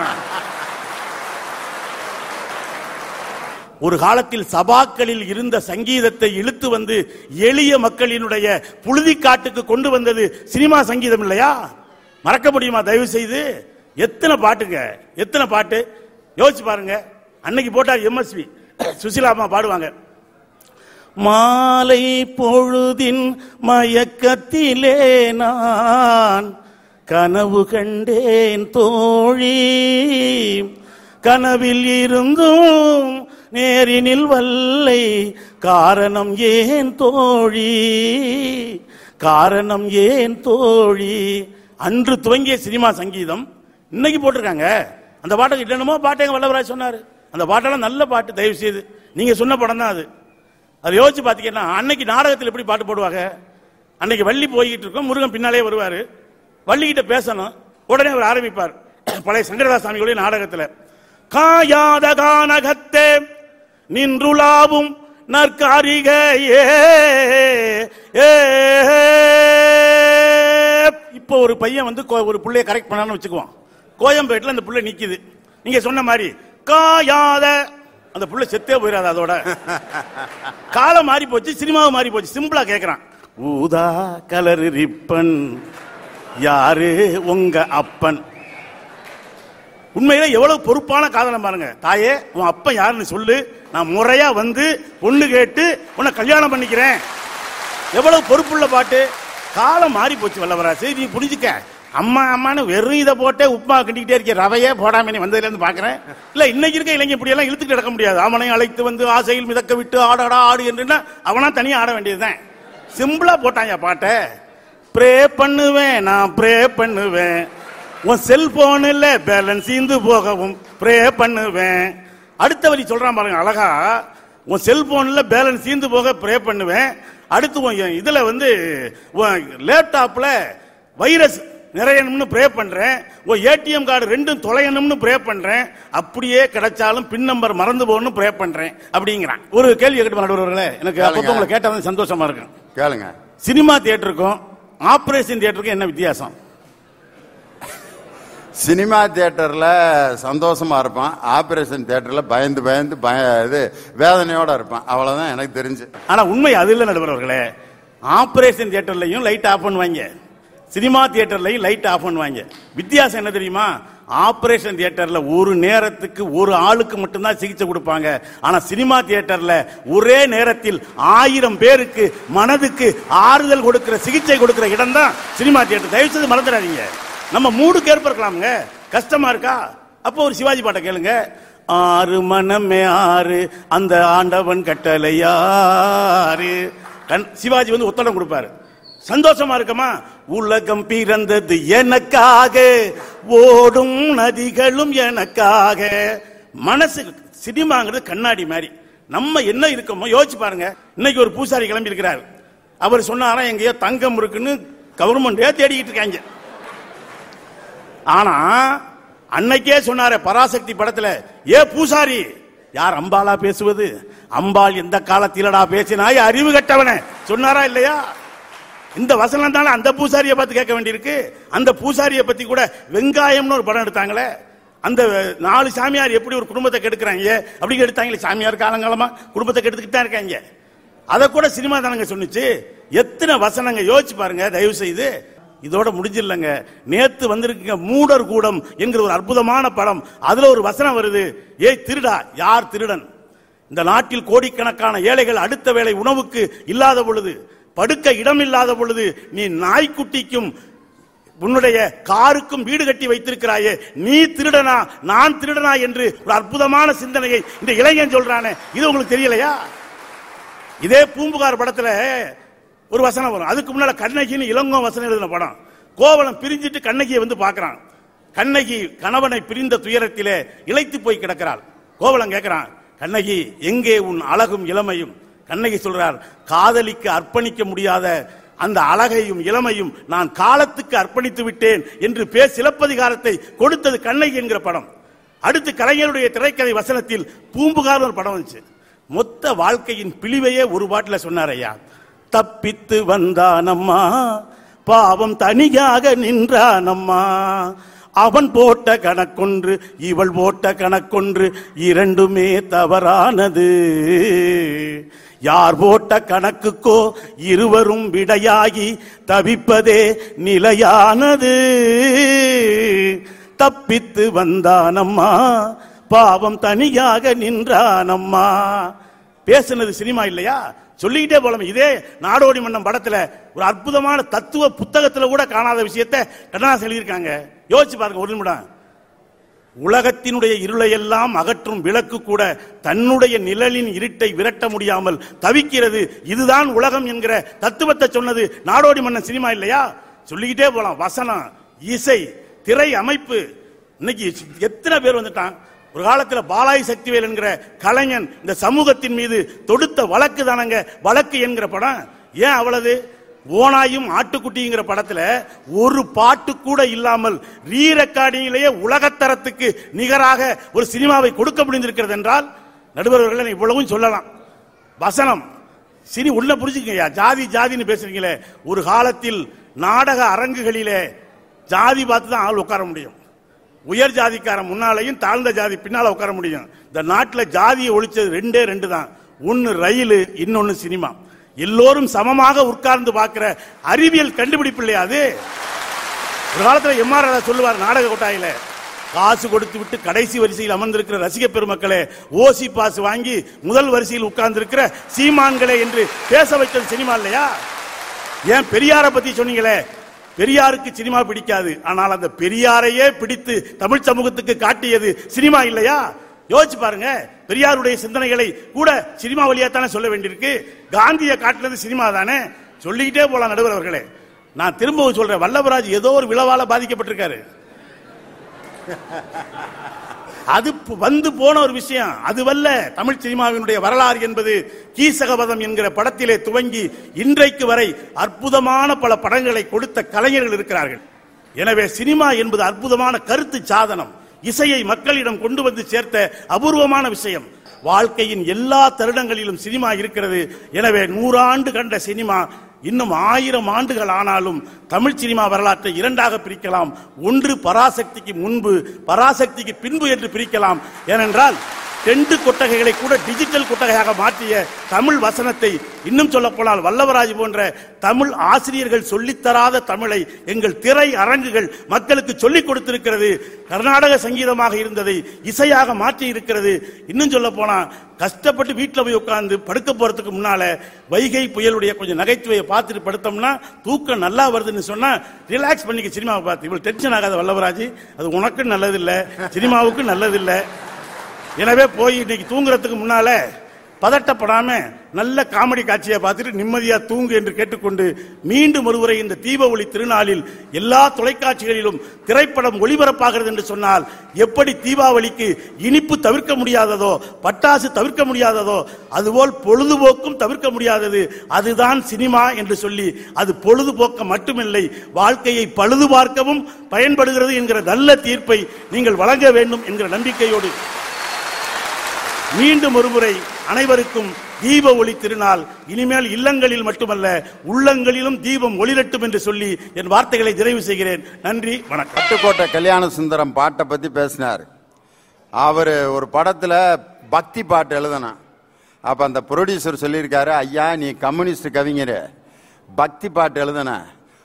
ஒரு காலத்தில் சபாக்களில் இருந்த சங்கீதத்தை இழுத்து வந்து எளிய மக்களினுடைய புழுதி காட்டுக்கு கொண்டு வந்தது சினிமா சங்கீதம் இல்லையா? மறக்க முடியுமா? தயவு செய்து எத்தனை பாட்டுங்க? எத்தனை பாட்டு? யோசிச்சு பாருங்க. அன்னைக்கு போட்டார் எம்எஸ்வி. சுசிலா அம்மா பாடுவாங்க. மாலை பொழுதின் மயக்கத்திலே நான் கனவு கண்டேன் தோழி. கனவில் இருந்தும் நேரினில் வல்லை. காரணம் ஏன் தோழி? காரணம் ஏன் தோழி? அன்று துவங்கிய சினிமா சங்கீதம் இன்னைக்கு போட்டிருக்காங்க. அந்த பாட்டுக்கு என்னமோ பாட்டு எங்க வல்லவராஜ் சொன்னாரு. அந்த பாட்டெல்லாம் நல்ல பாட்டு தயவு செய்து நீங்க சொன்ன படம் தான் அது. அதை யோசிச்சு பாத்தீங்கன்னா அன்னைக்கு நாடகத்தில் எப்படி பாட்டு போடுவாங்க? அன்னைக்கு வள்ளி போய்கிட்டு இருக்கோம் முருகன் பின்னாலே வருவாரு. வள்ளி கிட்ட பேசணும். உடனே அவர் ஆரம்பிப்பார். பழைய சங்கரதாஸ் சாமிகளுடைய நாடகத்தில் காயாத கானகத்தே நின்றுலாவும் நற்காரிகையே. ஏ. இப்போ ஒரு பையன் வந்து கோ- ஒரு பிள்ளைய கரெக்ட் பண்ணான்னு வச்சுக்குவோம் கோயம்பேட்டில் அந்த பிள்ளை நிக்குது. நீங்க சொன்ன மாதிரி காயாத அந்த புள்ள செத்தே போயிடாது அதோட. காலம் மாறி போச்சு சினிமாவும் மாறி போச்சு. சிம்பிளா கேக்குறான். ஊதா கலர் ரிப்பன் யாரு உங்க அப்பன்? உண்மையில எவ்வளவு பொறுப்பான காதலம் பாருங்க. தாயே உன் அப்பா யாருன்னு சொல்லு. நான் முறையா வந்து பொண்ணு கேட்டு உன்னை கல்யாணம் பண்ணிக்கிறேன். எவ்வளவு பொறுப்புள்ள பாட்டு. காலம் மாறி போச்சு வல்லவராசு நீ புரிஞ்சுக்க. அம்மா அம்மான்னு வெறும் இதை போட்டே உப்மா கிண்டிக்கிட்டே இருக்க ரவையே போடாம நீ வந்ததுல இருந்து பாக்குறேன். இல்ல இன்னைக்கு இருக்க இளைஞர் இப்படி எல்லாம் இழுத்துட்டு நடக்க முடியாது. அவனை அழைத்து வந்து ஆசையில் மிதக்க விட்டு ஆடாடா ஆடு என்றுன்னா அவனா தனியா ஆட வேண்டியதுதான். சிம்பிளா போட்டாங்க பாட்டை. ப்ரே பண்ணுவேன் நான் ப்ரே பண்ணுவேன். உன் செல்போன்ல பேலன்ஸ் இந்து போகவும் ப்ரே பண்ணுவேன். அடுத்த வரி சொல்றான் பாருங்க அழகா. உன் செல்போன்ல பேலன்ஸ் தீந்து போக ப்ரே பண்ணுவேன். அடுத்து உன் இதுல வந்து உன் லேப்டாப்ல வைரஸ் நிறையணும்னு ப்ரே பண்றேன். உன் ஏடிஎம் கார்டு ரெண்டும் தொலையணும்னு ப்ரே பண்றேன். அப்படியே கிடைச்சாலும் பின் நம்பர் மறந்து போகணும்னு ப்ரே பண்றேன் அப்படிங்கிறான். ஒரு கேள்வி கேட்டு நடுவர்களே? எனக்கு அப்பப்போ உங்களை கேட்டால் சந்தோஷமா இருக்கும். கேளுங்க. சினிமா தியேட்டருக்கும் ஆபரேஷன் தியேட்டருக்கும் என்ன வித்தியாசம்? சினிமா தியேட்டர்ல சந்தோஷமா இருப்பான். ஆபரேஷன் தியேட்டர்ல பயந்து பயந்து பய இது வேதனையோட இருப்பான். அவ்வளவுதான் எனக்கு தெரிஞ்சு. ஆனா உண்மை அது இல்ல நடுவர்களே ஆபரேஷன் தியேட்டர்லயும் லைட் ஆஃப் பண்ணுவாங்க. சினிமா தியேட்டர்லயும் லைட் ஆஃப் பண்ணுவாங்க. வித்தியாசம் என்ன தெரியுமா? ஆபரேஷன் தியேட்டர்ல ஒரு நேரத்துக்கு ஒரு ஆளுக்கு மட்டும்தான் சிகிச்சை கொடுப்பாங்க. ஆனா சினிமா தியேட்டர்ல ஒரே நேரத்தில் ஆயிரம் பேருக்கு மனதுக்கு ஆறுதல் கொடுக்கிற சிகிச்சை கொடுக்கிற இடம் தான் சினிமா தியேட்டர். தயவு செய்து மறந்துடாதீங்க. நம்ம மூடுக்கு ஏற்ப இருக்கலாமுங்க கஷ்டமா இருக்கா? அப்போ ஒரு சிவாஜி பாட்டை கேளுங்க. ஆறு மனமே ஆறு அந்த ஆண்டவன் கட்டளையாறு கண் சிவாஜி வந்து ஒத்தடம் கொடுப்பாரு. சந்தோஷமா இருக்கமா? உலகம் பிறந்தது எனக்காக ஓடும் நதிகளும் எனக்காக. மனசு சினிமாங்கிறது கண்ணாடி மாதிரி. நம்ம என்ன இருக்கோமோ யோசிச்சு பாருங்க. இன்னைக்கு ஒரு பூசாரி கிளம்பி இருக்கிறார் அவர் சொன்னாரா எங்கேயோ தங்கம் இருக்குன்னு கவர்மெண்டே தேடிக்கிட்டு இருக்காங்க. ஆனா அன்னைக்கே சொன்னாரு பராசக்தி படத்துல ஏ பூசாரி யார் அம்பாலா பேசுவது? அம்பாள் எந்த காலத்திலடா பேசினாய்? அறிவு கட்டவனே. சொன்னாரா இல்லையா? இந்த வசனம் தானே அந்த பூசாரியை பார்த்து கேட்க வேண்டியிருக்கு. அந்த பூசாரியை பத்தி கூட வெங்காயம்னு ஒரு படம் எடுத்தாங்களே. அந்த நாலு சாமியார் எப்படி ஒரு குடும்பத்தை கெடுக்கிறாங்க? அப்படி எடுத்தாங்களே. சாமியார் காலங்காலமா குடும்பத்தை கெடுத்துக்கிட்டு தான் இருக்காங்க. அதை கூட சினிமா தானங்க சொன்னுச்சு. எத்தனை வசனங்க யோசிச்சு பாருங்க தயவு செய்து. இதோட முடிஞ்சிடலங்க நேத்து வந்திருக்குங்க மூடர் கூடம் என்கிற ஒரு அற்புதமான படம். அதுல ஒரு வசனம் வருது. ஏய் திருடா யார் திருடன்? இந்த நாட்டில் கோடிக்கணக்கான ஏழைகள் அடுத்த வேளை உணவுக்கு இல்லாத பொழுது படுக்க இடம் இல்லாத பொழுது நீ நாய்க்குட்டிக்கும் உன்னுடைய காருக்கும் வீடு கட்டி வைத்திருக்கிறாயே நீ திருடனா நான் திருடனா என்று ஒரு அற்புதமான சிந்தனையை இந்த இளைஞன் சொல்றானே. இது உங்களுக்கு தெரியலையா? இதே பூம்புகார் படத்துல ஒரு வசனம் வரும். அதுக்கு முன்னால கண்ணகின்னு இளங்கோ வசனம் எழுதின படம். கோவலம் பிரிஞ்சிட்டு கண்ணகியை வந்து பார்க்கறான். கண்ணகி கணவனை பிரிந்த துயரத்திலே இழைத்து போய் கிடக்கிறாள். கோவலம் கேட்கிறான் கண்ணகி எங்கே உன் அழகும் இளமையும்? கண்ணகி சொல்றார் காதலிக்கு அர்ப்பணிக்க முடியாத அந்த அழகையும் இளமையும் நான் காலத்துக்கு அர்ப்பணித்து விட்டேன் என்று பேர் சிலப்பதிகாரத்தை கொடுத்தது கண்ணகி என்கிற படம். அடுத்து கலைஞருடைய திரைக்கதை வசனத்தில் பூம்புகார் ஒரு படம் வந்துச்சு. மொத்த வாழ்க்கையின் பிழிவையே ஒரு பாட்டில் சொன்னார் ஐயா. தப்பித்து வந்தானம்மா. பாவம் தனியாக நின்றானம்மா. அவன் போட்ட கணக்கொன்று இவள் போட்ட கணக்கொன்று இரண்டுமே தவறானது. யார் போட்ட கணக்குக்கோ இருவரும் விடையாகி தவிப்பதே நிலையானது. தப்பித்து வந்தானம்மா. பாவம் தனியாக நின்றானம்மா. பேசுனது சினிமா இல்லையா? சொல்லிக்கிட்டே போலாம். இதே நாடோடி மன்னம் படத்துல ஒரு அற்புதமான தத்துவ புத்தகத்துல கூட காணாத விஷயத்தை கண்ணாசன் எழுதியிருக்காங்க. யோசிச்சு பாருங்க ஒரு நிமிடம். உலகத்தினுடைய இருளையெல்லாம் அகற்றும் விளக்கு கூட தன்னுடைய நிழலின் இருட்டை விரட்ட முடியாமல் தவிக்கிறது. இதுதான் உலகம் என்கிற தத்துவத்தை சொன்னது நாடோடி மன்னன் சினிமா இல்லையா? சொல்லிக்கிட்டே போலாம். வசனம் இசை திரை அமைப்பு. இன்னைக்கு எத்தனை பேர் வந்துட்டான்? ஒரு காலத்துல பாலாய் சக்திவேல் என்கிற கலைஞன் இந்த சமூகத்தின் மீது தொடுத்த வழக்கு தானங்க? வழக்கு என்கிற படம். ஏன் அவ்வளவு? ஓனாயும் ஆட்டுக்குட்டிங்கிற படத்துல ஒரு பாட்டு கூட இல்லாமல் ரீ ரெக்கார்டிங்கிலேயே உலகத்தரத்துக்கு நிகராக ஒரு சினிமாவை கொடுக்க முடிந்திருக்கிறது என்றால் நடுவர்கள் இவ்வளவும் சொல்லலாம். வசனம். சினி உள்ள புரிஞ்சுக்கங்கய்யா ஜாதி ஜாதின்னு பேசுறீங்களே. ஒரு காலத்தில் நாடக அரங்குகளிலே ஜாதி பார்த்து தான் ஆள் உட்கார முடியும். உயர் ஜாதிக்காரன் முன்னாலையும் தாழ்ந்த ஜாதி பின்னால உட்கார முடியும். இந்த நாட்டில் ஜாதியை ஒழிச்சது ரெண்டே ரெண்டு தான். ஒன்னு ரயில் இன்னொன்னு சினிமா. எல்லோரும் சமமாக உட்கார்ந்து பார்க்கிற அறிவியல் கண்டுபிடிப்பு இல்லையா அது? ஒரு காலத்தில் எம்ஆர் சொல்லுவார் நாடக கொட்டாயில காசு கொடுத்து விட்டு கடைசி வரிசையில் அமர்ந்திருக்கிற ரசிக பெருமக்களே ஓசி பாஸ் வாங்கி முதல் வரிசையில் உட்கார்ந்திருக்கிற சீமான்களே என்று பேச வைத்தது சினிமா இல்லையா? ஏன் பெரியாரை பத்தி சொன்னீங்களே பெரியாருக்கு சினிமா பிடிக்காது. ஆனால் அந்த பெரியாரையே பிடித்து தமிழ் சமூகத்துக்கு காட்டியது சினிமா இல்லையா? யோசிச்சு பாருங்க. பெரியாருடைய சிந்தனைகளை கூட சினிமா வழியா தானே சொல்ல வேண்டியிருக்கு. காந்தியை காட்டுறது சினிமா தானே? சொல்லிக்கிட்டே போலாம் நடுவர் அவர்களே. நான் திரும்பவும் சொல்றேன். வல்லவராஜ் ஏதோ ஒரு விழவால பாதிக்கப்பட்டிருக்காரு. அது பு- வந்து போன ஒரு விஷயம். அதுவல்ல தமிழ் சினிமாவினுடைய வரலாறு என்பது கீசகவதம் என்கிற படத்திலே துவங்கி இன்றைக்கு வரை அற்புதமான பல படங்களை கொடுத்த கலைஞர்கள் இருக்கிறார்கள். எனவே சினிமா என்பது அற்புதமான கருத்து சாதனம். இசையை மக்களிடம் கொண்டு வந்து சேர்த்த அபூர்வமான விஷயம். வாழ்க்கையின் எல்லா தருணங்களிலும் சினிமா இருக்கிறது. எனவே நூறாண்டு கண்ட சினிமா இன்னும் ஆயிரம் ஆண்டுகள் ஆனாலும் தமிழ் சினிமா வரலாற்றை இரண்டாக பிரிக்கலாம். ஒன்று பராசக்திக்கு முன்பு பராசக்திக்கு பின்பு என்று பிரிக்கலாம். ஏனென்றால் டெண்டு கொட்டகைகளை கூட டிஜிட்டல் கொட்டகையாக மாற்றிய தமிழ் வசனத்தை இன்னும் சொல்ல போனால் வல்லவராஜ் போன்ற தமிழ் ஆசிரியர்கள் சொல்லித்தராத தமிழை எங்கள் திரை அரங்குகள் மக்களுக்கு சொல்லிக் கொடுத்திருக்கிறது கர்நாடக சங்கீதமாக இருந்ததை இசையாக மாற்றி இருக்கிறது இன்னும் சொல்ல போனா கஷ்டப்பட்டு வீட்டில் போய் உட்கார்ந்து படுக்க போறதுக்கு முன்னால வைகை புயலுடைய கொஞ்சம் நகைச்சுவையை பார்த்துட்டு படுத்தோம்னா தூக்கம் நல்லா வருதுன்னு சொன்னா ரிலாக்ஸ் பண்ணிக்க சினிமாவை பார்த்து. இவ்வளவு டென்ஷன் ஆகாத வல்லவராஜ் அது உனக்கும் நல்லதில்லை சினிமாவுக்கும் நல்லதில்லை. எனவே போய் இன்னைக்கு தூங்குறதுக்கு முன்னால பதட்டப்படாம நல்ல காமெடி காட்சியை பார்த்துட்டு நிம்மதியா தூங்கு என்று கேட்டுக்கொண்டு மீண்டும் ஒருமுறை இந்த தீப ஒளி திருநாளில் எல்லா தொலைக்காட்சிகளிலும் திரைப்படம் ஒளிபரப்பாகிறது என்று சொன்னால் எப்படி தீபாவளிக்கு இனிப்பு தவிர்க்க முடியாததோ பட்டாசு தவிர்க்க முடியாததோ அதுபோல் பொழுதுபோக்கும் தவிர்க்க முடியாதது அதுதான் சினிமா என்று சொல்லி அது பொழுதுபோக்க மட்டுமில்லை வாழ்க்கையை பழுது பார்க்கவும் பயன்படுகிறது என்கிற நல்ல தீர்ப்பை நீங்கள் வழங்க வேண்டும் என்கிற நம்பிக்கையோடு மீண்டும் ஒருமுறை அனைவருக்கும் தீப ஒளி திருநாள். இனிமேல் இல்லங்களில் மட்டுமல்ல உள்ளங்களிலும் தீபம் ஒளிரட்டும் என்று சொல்லி என் வார்த்தைகளை நிறைவு செய்கிறேன். நன்றி வணக்கம். பட்டுக்கோட்டை கல்யாண சுந்தரம் பாட்டை பத்தி பேசினார். அவர் ஒரு படத்துல பக்தி பாட்டு எழுதணும் அப்ப அந்த ப்ரொடியூசர் சொல்லியிருக்காரு ஐயா நீ கம்யூனிஸ்ட் கவிஞர். பக்தி பாட்டு எழுதன.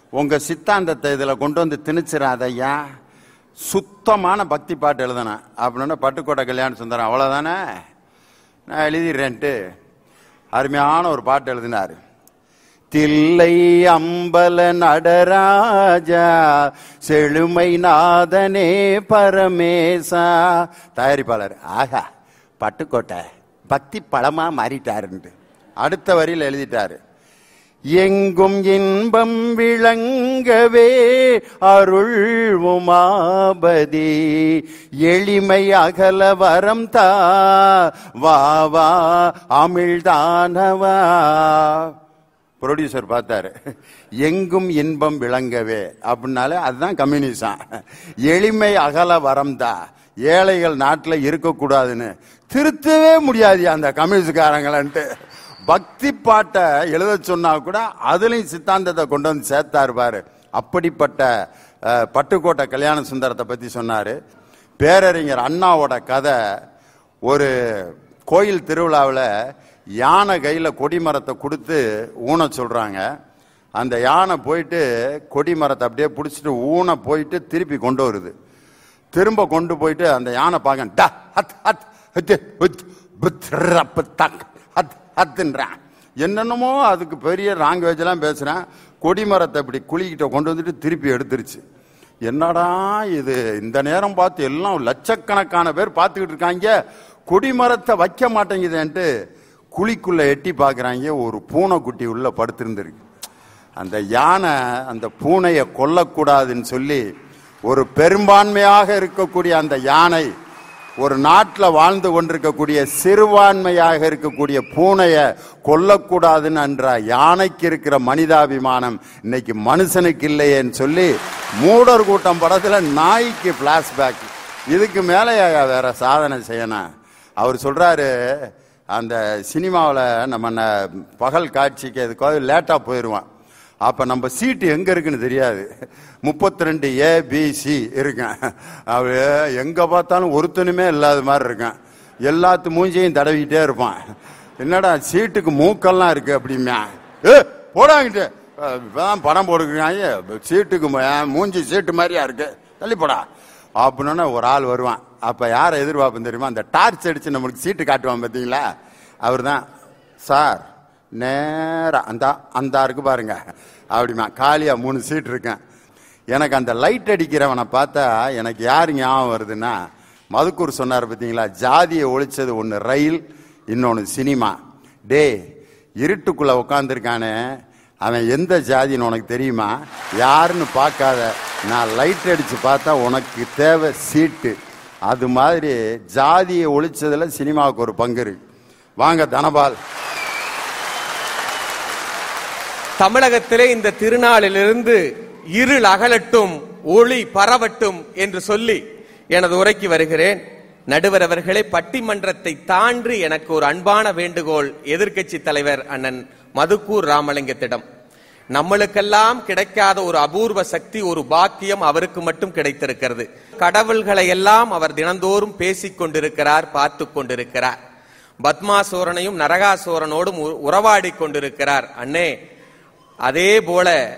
உங்க சித்தாந்தத்தை இதில் கொண்டு வந்து திணிச்சிடாத ஐயா சுத்தமான பக்தி பாட்டு எழுதணும் அப்படின்னு பட்டுக்கோட்டை கல்யாண சுந்தரம் அவ்வளோதானே நான் எழுதிடுறேன்ட்டு. அருமையான ஒரு பாட்டு எழுதினாரு. தில்லை அம்பல நடராஜா செழுமை நாதனே பரமேசா. தயாரிப்பாளர் ஆகா பட்டுக்கோட்டை பக்தி பழமா மாறிட்டாருன்ட்டு. அடுத்த வரியில் எழுதிட்டாரு. எங்கும் இன்பம் விளங்கவே அருள் உமாபதி எளிமை அகல வரம் தா வா வா அமிழ்தானவா. ப்ரொடியூசர் பார்த்தாரு. எங்கும் இன்பம் விளங்கவே அப்படின்னாலே அதுதான் கம்யூனிசம் எளிமை அகல வரம்தா ஏழைகள் நாட்டில் இருக்கக்கூடாதுன்னு திருத்தவே முடியாது அந்த கம்யூனிஸ்ட்காரங்களன்ட்டு பக்தி பாட்டை எழுத சொன்னா கூட அதுலயும் சித்தாந்தத்தை கொண்டு வந்து சேர்த்தாரு பாரு. அப்படிப்பட்ட பட்டுக்கோட்டை கல்யாண சுந்தரத்தை பத்தி சொன்னாரு. பேரறிஞர் அண்ணாவோட கதை ஒரு கோயில் திருவிழாவில் யானை கையில் கொடிமரத்தை கொடுத்து ஊன சொல்கிறாங்க அந்த யானை போயிட்டு கொடிமரத்தை அப்படியே பிடிச்சிட்டு ஊன போயிட்டு திருப்பி கொண்டு வருது. திரும்ப கொண்டு போயிட்டு அந்த யானை பார்க்க அத்துன்றான். என்னென்னமோ அதுக்கு பெரிய லாங்குவேஜ் எல்லாம் பேசுறேன். கொடிமரத்தை இப்படி குழிக்கிட்ட கொண்டு வந்துட்டு திருப்பி எடுத்துருச்சு. என்னடா இது? இந்த நேரம் பார்த்து எல்லாம் லட்சக்கணக்கான பேர் பார்த்துக்கிட்டு இருக்காங்க. கொடிமரத்தை வைக்க மாட்டேங்குதுன்ட்டு குழிக்குள்ள எட்டி பார்க்குறாங்க. ஒரு பூனைக்குட்டி உள்ள படுத்திருந்திருக்கு. அந்த யானை அந்த பூனையை கொல்லக்கூடாதுன்னு சொல்லி ஒரு பெரும்பான்மையாக இருக்கக்கூடிய அந்த யானை ஒரு நாட்டில் வாழ்ந்து கொண்டிருக்கக்கூடிய சிறுபான்மையாக இருக்கக்கூடிய பூனையை கொல்லக்கூடாதுன்னு என்ற யானைக்கு இருக்கிற மனிதாபிமானம் இன்னைக்கு மனுஷனுக்கு இல்லையேன்னு சொல்லி மூடர் கூட்டம் படத்தில் நாய்க்கு பிளாஷ்பேக் இதுக்கு மேலே வேற சாதனை செய்யணும். அவர் சொல்றாரு அந்த சினிமாவில் நம்ம ந- பகல் காட்சிக்கு எதுக்காவது லேட்டாக போயிடுவான் அப்ப நம்ம சீட்டு எங்க இருக்குன்னு தெரியாது. முப்பத்தி ரெண்டு ஏ பி இருக்கேன். எங்க பார்த்தாலும் ஒருத்தனுமே இல்லாத மாதிரி இருக்கான். எல்லாத்து மூஞ்சியும் தடவிக்கிட்டே இருப்பான். என்னடா சீட்டுக்கு மூக்கெல்லாம் இருக்கு அப்படிமா ஏ போடாங்கிட்டு இப்பதான் படம் போடுக்கிறாங்க சீட்டுக்கு மூஞ்சி சீட்டு மாதிரியா இருக்கு. தள்ளி போடா. அப்படின்னா ஒரு ஆள் வருவான். அப்ப யாரை எதிர்பார்ப்பு தெரியுமா? அந்த டார்ச் அடிச்சு நம்மளுக்கு சீட்டு காட்டுவான் பாத்தீங்களா அவர் தான் சார் நேராக அந்த அந்த இருக்கு பாருங்க. அப்படிமா காலியா மூணு சீட் இருக்கேன். எனக்கு அந்த லைட் அடிக்கிறவனை பார்த்தா எனக்கு யார் ஞாபகம் வருதுன்னா மதுக்கூர் சொன்னார் பார்த்தீங்களா? ஜாதியை ஒழிச்சது ஒன்று ரயில் இன்னொன்று சினிமா. டே இருட்டுக்குள்ள உட்காந்துருக்கானே அவன் எந்த ஜாதின்னு உனக்கு தெரியுமா? யாருன்னு பார்க்காத. நான் லைட் அடித்து பார்த்தா உனக்கு தேவை சீட்டு அது மாதிரி ஜாதியை ஒழிச்சதில் சினிமாவுக்கு ஒரு பங்கு இருக்கு. வாங்க தனபால். தமிழகத்திலே இந்த திருநாளிலிருந்து இருள் அகலட்டும் ஒளி பரவட்டும் என்று சொல்லி எனது உரைக்கு வருகிறேன். நடுவர் அவர்களே பட்டிமன்றத்தை தாண்டி எனக்கு ஒரு அன்பான வேண்டுகோள் எதிர்கட்சி தலைவர் அண்ணன் மதுக்கூர் ராமலிங்கத்திடம். நம்மளுக்கெல்லாம் கிடைக்காத ஒரு அபூர்வ சக்தி ஒரு பாக்கியம் அவருக்கு மட்டும் கிடைத்திருக்கிறது. கடவுள்களை எல்லாம் அவர் தினந்தோறும் பேசிக் கொண்டிருக்கிறார் பார்த்து கொண்டிருக்கிறார். பத்மாசோரனையும் நரகாசோரனோடும் உ- கொண்டிருக்கிறார். அண்ணே அதே போல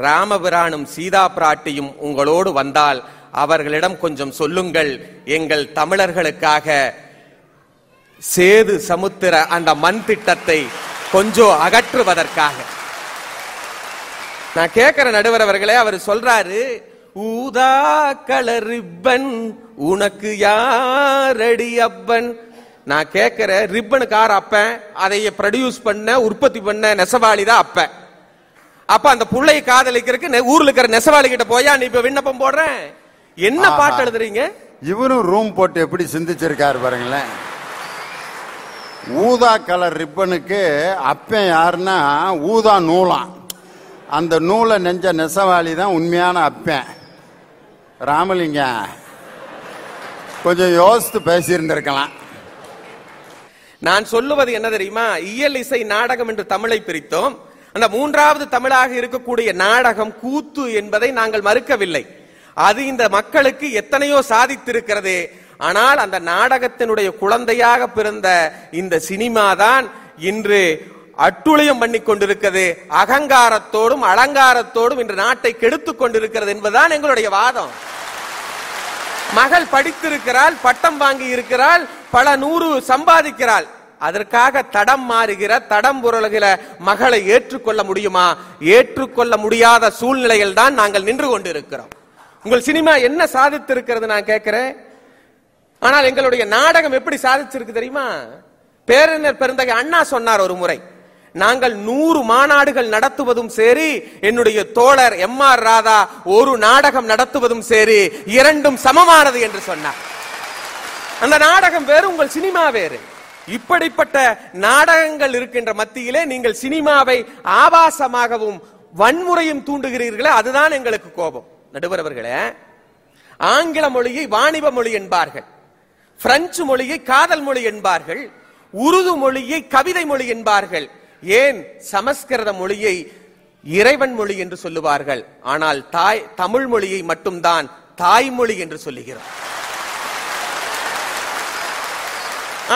ராமபிரானும் சீதா பிராட்டியும் உங்களோடு வந்தால் அவர்களிடம் கொஞ்சம் சொல்லுங்கள். எங்கள் தமிழர்களுக்காக சேது சமுத்திர அந்த மண் திட்டத்தை கொஞ்சம் அகற்றுவதற்காக. நான் கேட்கிற நடுவர் அவர்களே அவர் சொல்றாரு ஊதா கலர் ரிப்பன் உனக்கு யாரடி அப்பன்? நான் கேட்கிற ரிப்பனுக்கு யார் அப்பன்? அதை ப்ரொடியூஸ் பண்ண உற்பத்தி பண்ண நெசவாளி தான் அப்பன். அப்ப அந்த புள்ளைய காதலிக்கிறதுக்கு ஊர்ல இருக்கிற நெசவாளி கிட்ட போயா நீ இப்ப விண்ணப்பம் போடுறேன் என்ன. பாட்டு எழுதுறீங்க? இவரும் ரூம் போட்டு எப்படி சிந்திச்சிருக்காரு பாருங்களேன். ஊதா கலர் ரிப்பனுக்கு அப்பன் யாருன்னா ஊதா நூலாம் அந்த நூலை நெஞ்ச நெசவாளி தான் உண்மையான அப்பன். ராமலிங்கம் கொஞ்சம் யோசித்து பேசியிருந்திருக்கலாம். நான் சொல்லுவது என்ன தெரியுமா? இயல் இசை நாடகம் என்று தமிழை பிரித்தோம். அந்த மூன்றாவது தமிழாக இருக்கக்கூடிய நாடகம் கூத்து என்பதை நாங்கள் மறுக்கவில்லை. அது இந்த மக்களுக்கு எத்தனையோ சாதித்திருக்கிறது. ஆனால் அந்த நாடகத்தினுடைய குழந்தையாக பிறந்த இந்த சினிமா தான் இன்று அட்டுழியம் பண்ணி கொண்டிருக்கிறது. அகங்காரத்தோடும் அலங்காரத்தோடும் இன்று நாட்டை கெடுத்துக் கொண்டிருக்கிறது என்பதுதான் எங்களுடைய வாதம். மகள் படித்திருக்கிறாள் பட்டம் வாங்கி இருக்கிறாள் பல நூறு சம்பாதிக்கிறாள். அதற்காக தடம் மாறுகிற தடம் புரளுகிற மகளை ஏற்றுக்கொள்ள முடியுமா? ஏற்றுக்கொள்ள முடியாத சூழ்நிலையில் தான் நாங்கள் நின்று கொண்டிருக்கிறோம். உங்கள் சினிமா என்ன சாதித்திருக்கிறது நான் கேட்கிறேன்? ஆனால் எங்களுடைய நாடகம் எப்படி சாதிச்சிருக்கு தெரியுமா? பேரறிஞர் பெருந்தகை அண்ணா சொன்னார் ஒரு முறை. நாங்கள் நூறு மாநாடுகள் நடத்துவதும் சரி என்னுடைய தோழர் எம் ஆர் ராதா ஒரு நாடகம் நடத்துவதும் சரி இரண்டும் சமமானது என்று சொன்னார். அந்த நாடகம் வேறு உங்கள் சினிமா வேறு. இப்படிப்பட்ட நாடகங்கள் இருக்கின்ற மத்தியிலே நீங்கள் சினிமாவை ஆபாசமாகவும் வன்முறையும் தூண்டுகிறீர்களே அதுதான் எங்களுக்கு கோபம். நடுவரவர்களே ஆங்கில மொழியை வாணிப மொழி என்பார்கள் பிரெஞ்சு மொழியை காதல் மொழி என்பார்கள் உருது மொழியை கவிதை மொழி என்பார்கள். ஏன்? சமஸ்கிருத மொழியை இறைவன் மொழி என்று சொல்லுவார்கள். ஆனால் தாய் தமிழ் மொழியை மட்டும்தான் தாய்மொழி என்று சொல்லுகிறோம்.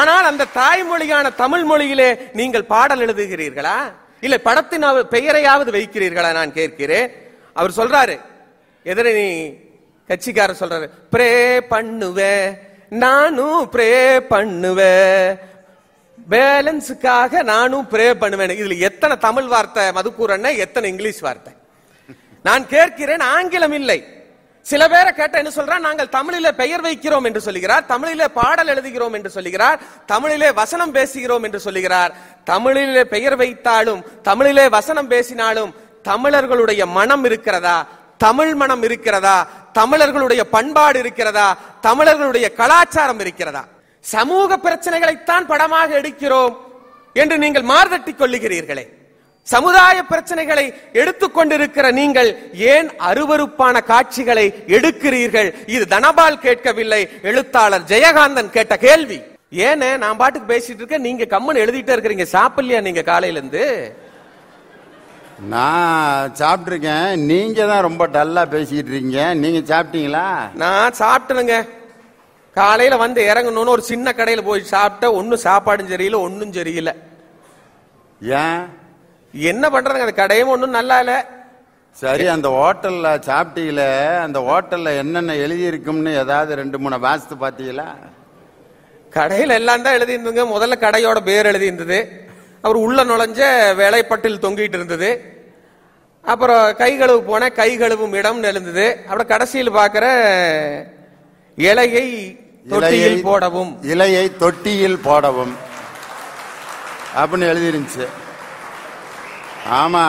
ஆனால் அந்த தாய்மொழியான தமிழ் மொழியிலே நீங்கள் பாடல் எழுதுகிறீர்களா? இல்லை படத்தின் பெயரையாவது வைக்கிறீர்களா நான் கேட்கிறேன். அவர் சொல்றாரு எதிரணி கட்சிக்காரர் சொல்றாரு ப்ரே பண்ணுவே நானும் ப்ரே பண்ணுவேன் பேலன்ஸுக்காக நானும் ப்ரே பண்ணுவேன் இதுல எத்தனை தமிழ் வார்த்தை மதுக்கூரண்ண எத்தனை இங்கிலீஷ் வார்த்தை? நான் கேட்கிறேன் ஆங்கிலம் இல்லை. சில பேரை கேட்ட என்ன சொல்றான் நாங்கள் தமிழில பெயர் வைக்கிறோம் என்று சொல்லுகிறார் தமிழிலே பாடல் எழுதுகிறோம் என்று சொல்லுகிறார் தமிழிலே வசனம் பேசுகிறோம் என்று சொல்லுகிறார். தமிழிலே பெயர் வைத்தாலும் தமிழிலே வசனம் பேசினாலும் தமிழர்களுடைய மனம் இருக்கிறதா? தமிழ் மனம் இருக்கிறதா? தமிழர்களுடைய பண்பாடு இருக்கிறதா? தமிழர்களுடைய கலாச்சாரம் இருக்கிறதா? சமூக பிரச்சனைகளைத்தான் படமாக எடுக்கிறோம் என்று நீங்கள் மார்தட்டி கொள்ளுகிறீர்களே. சமுதாய பிரச்சனைகளை எடுத்துக்கொண்டிருக்கிற நீங்கள் ஏன் அருவருப்பான காட்சிகளை எடுக்கிறீர்கள்? இது தனபால் கேட்கவில்லை. எழுத்தாளர் ஜெயகாந்தன் கேட்ட கேள்வி. ஏனே நான் பாட்டுக்கு பேசிட்டு இருக்கேன். நீங்க கம்மன் எழுதிட்டே இருக்கிறீங்க. சாப்பிடலையா நீங்க காலையில இருந்து நான் சாப்பிட்ருக்கேன் நீங்க தான் ரொம்ப டல்லா பேசிக்கிட்டு இருக்கீங்க. நீங்க சாப்பிட்டீங்களா? நான் சாப்பிட்டேனுங்க. காலையில வந்து இறங்கணும்னு ஒரு சின்ன கடையில போய் சாப்பிட்ட ஒன்னும் சாப்பாடும் சரியில்லை ஒன்னும் சரியில்லை. ஏன்? என்ன பண்றதுங்க? அந்த கடையும் ஒண்ணும் நல்லா இல்ல. சரி அந்த ஹோட்டல்ல சாப்பிட்டீங்களே அந்த ஹோட்டல்ல என்னென்ன எழுதி இருக்கும்னு ஏதாவது ரெண்டு மூணு வாசித்து பார்த்தீங்களா? கடையில எல்லாம் தான் எழுதி இருந்ததுங்க முதல்ல கடையோட பேர் எழுதி இருந்தது அவர் உள்ள நுழைஞ்ச வேலைப்பட்டில் தொங்கிட்டு இருந்தது. அப்புறம் கை கழுவு போன கை கழுவும் இடம் எழுந்தது. அப்புறம் கடைசியில் பார்க்கிற இலையை தொட்டியில் போடவும். இலையை தொட்டியில் போடவும். அப்படின்னு எழுதிருந்துச்சு ஆமா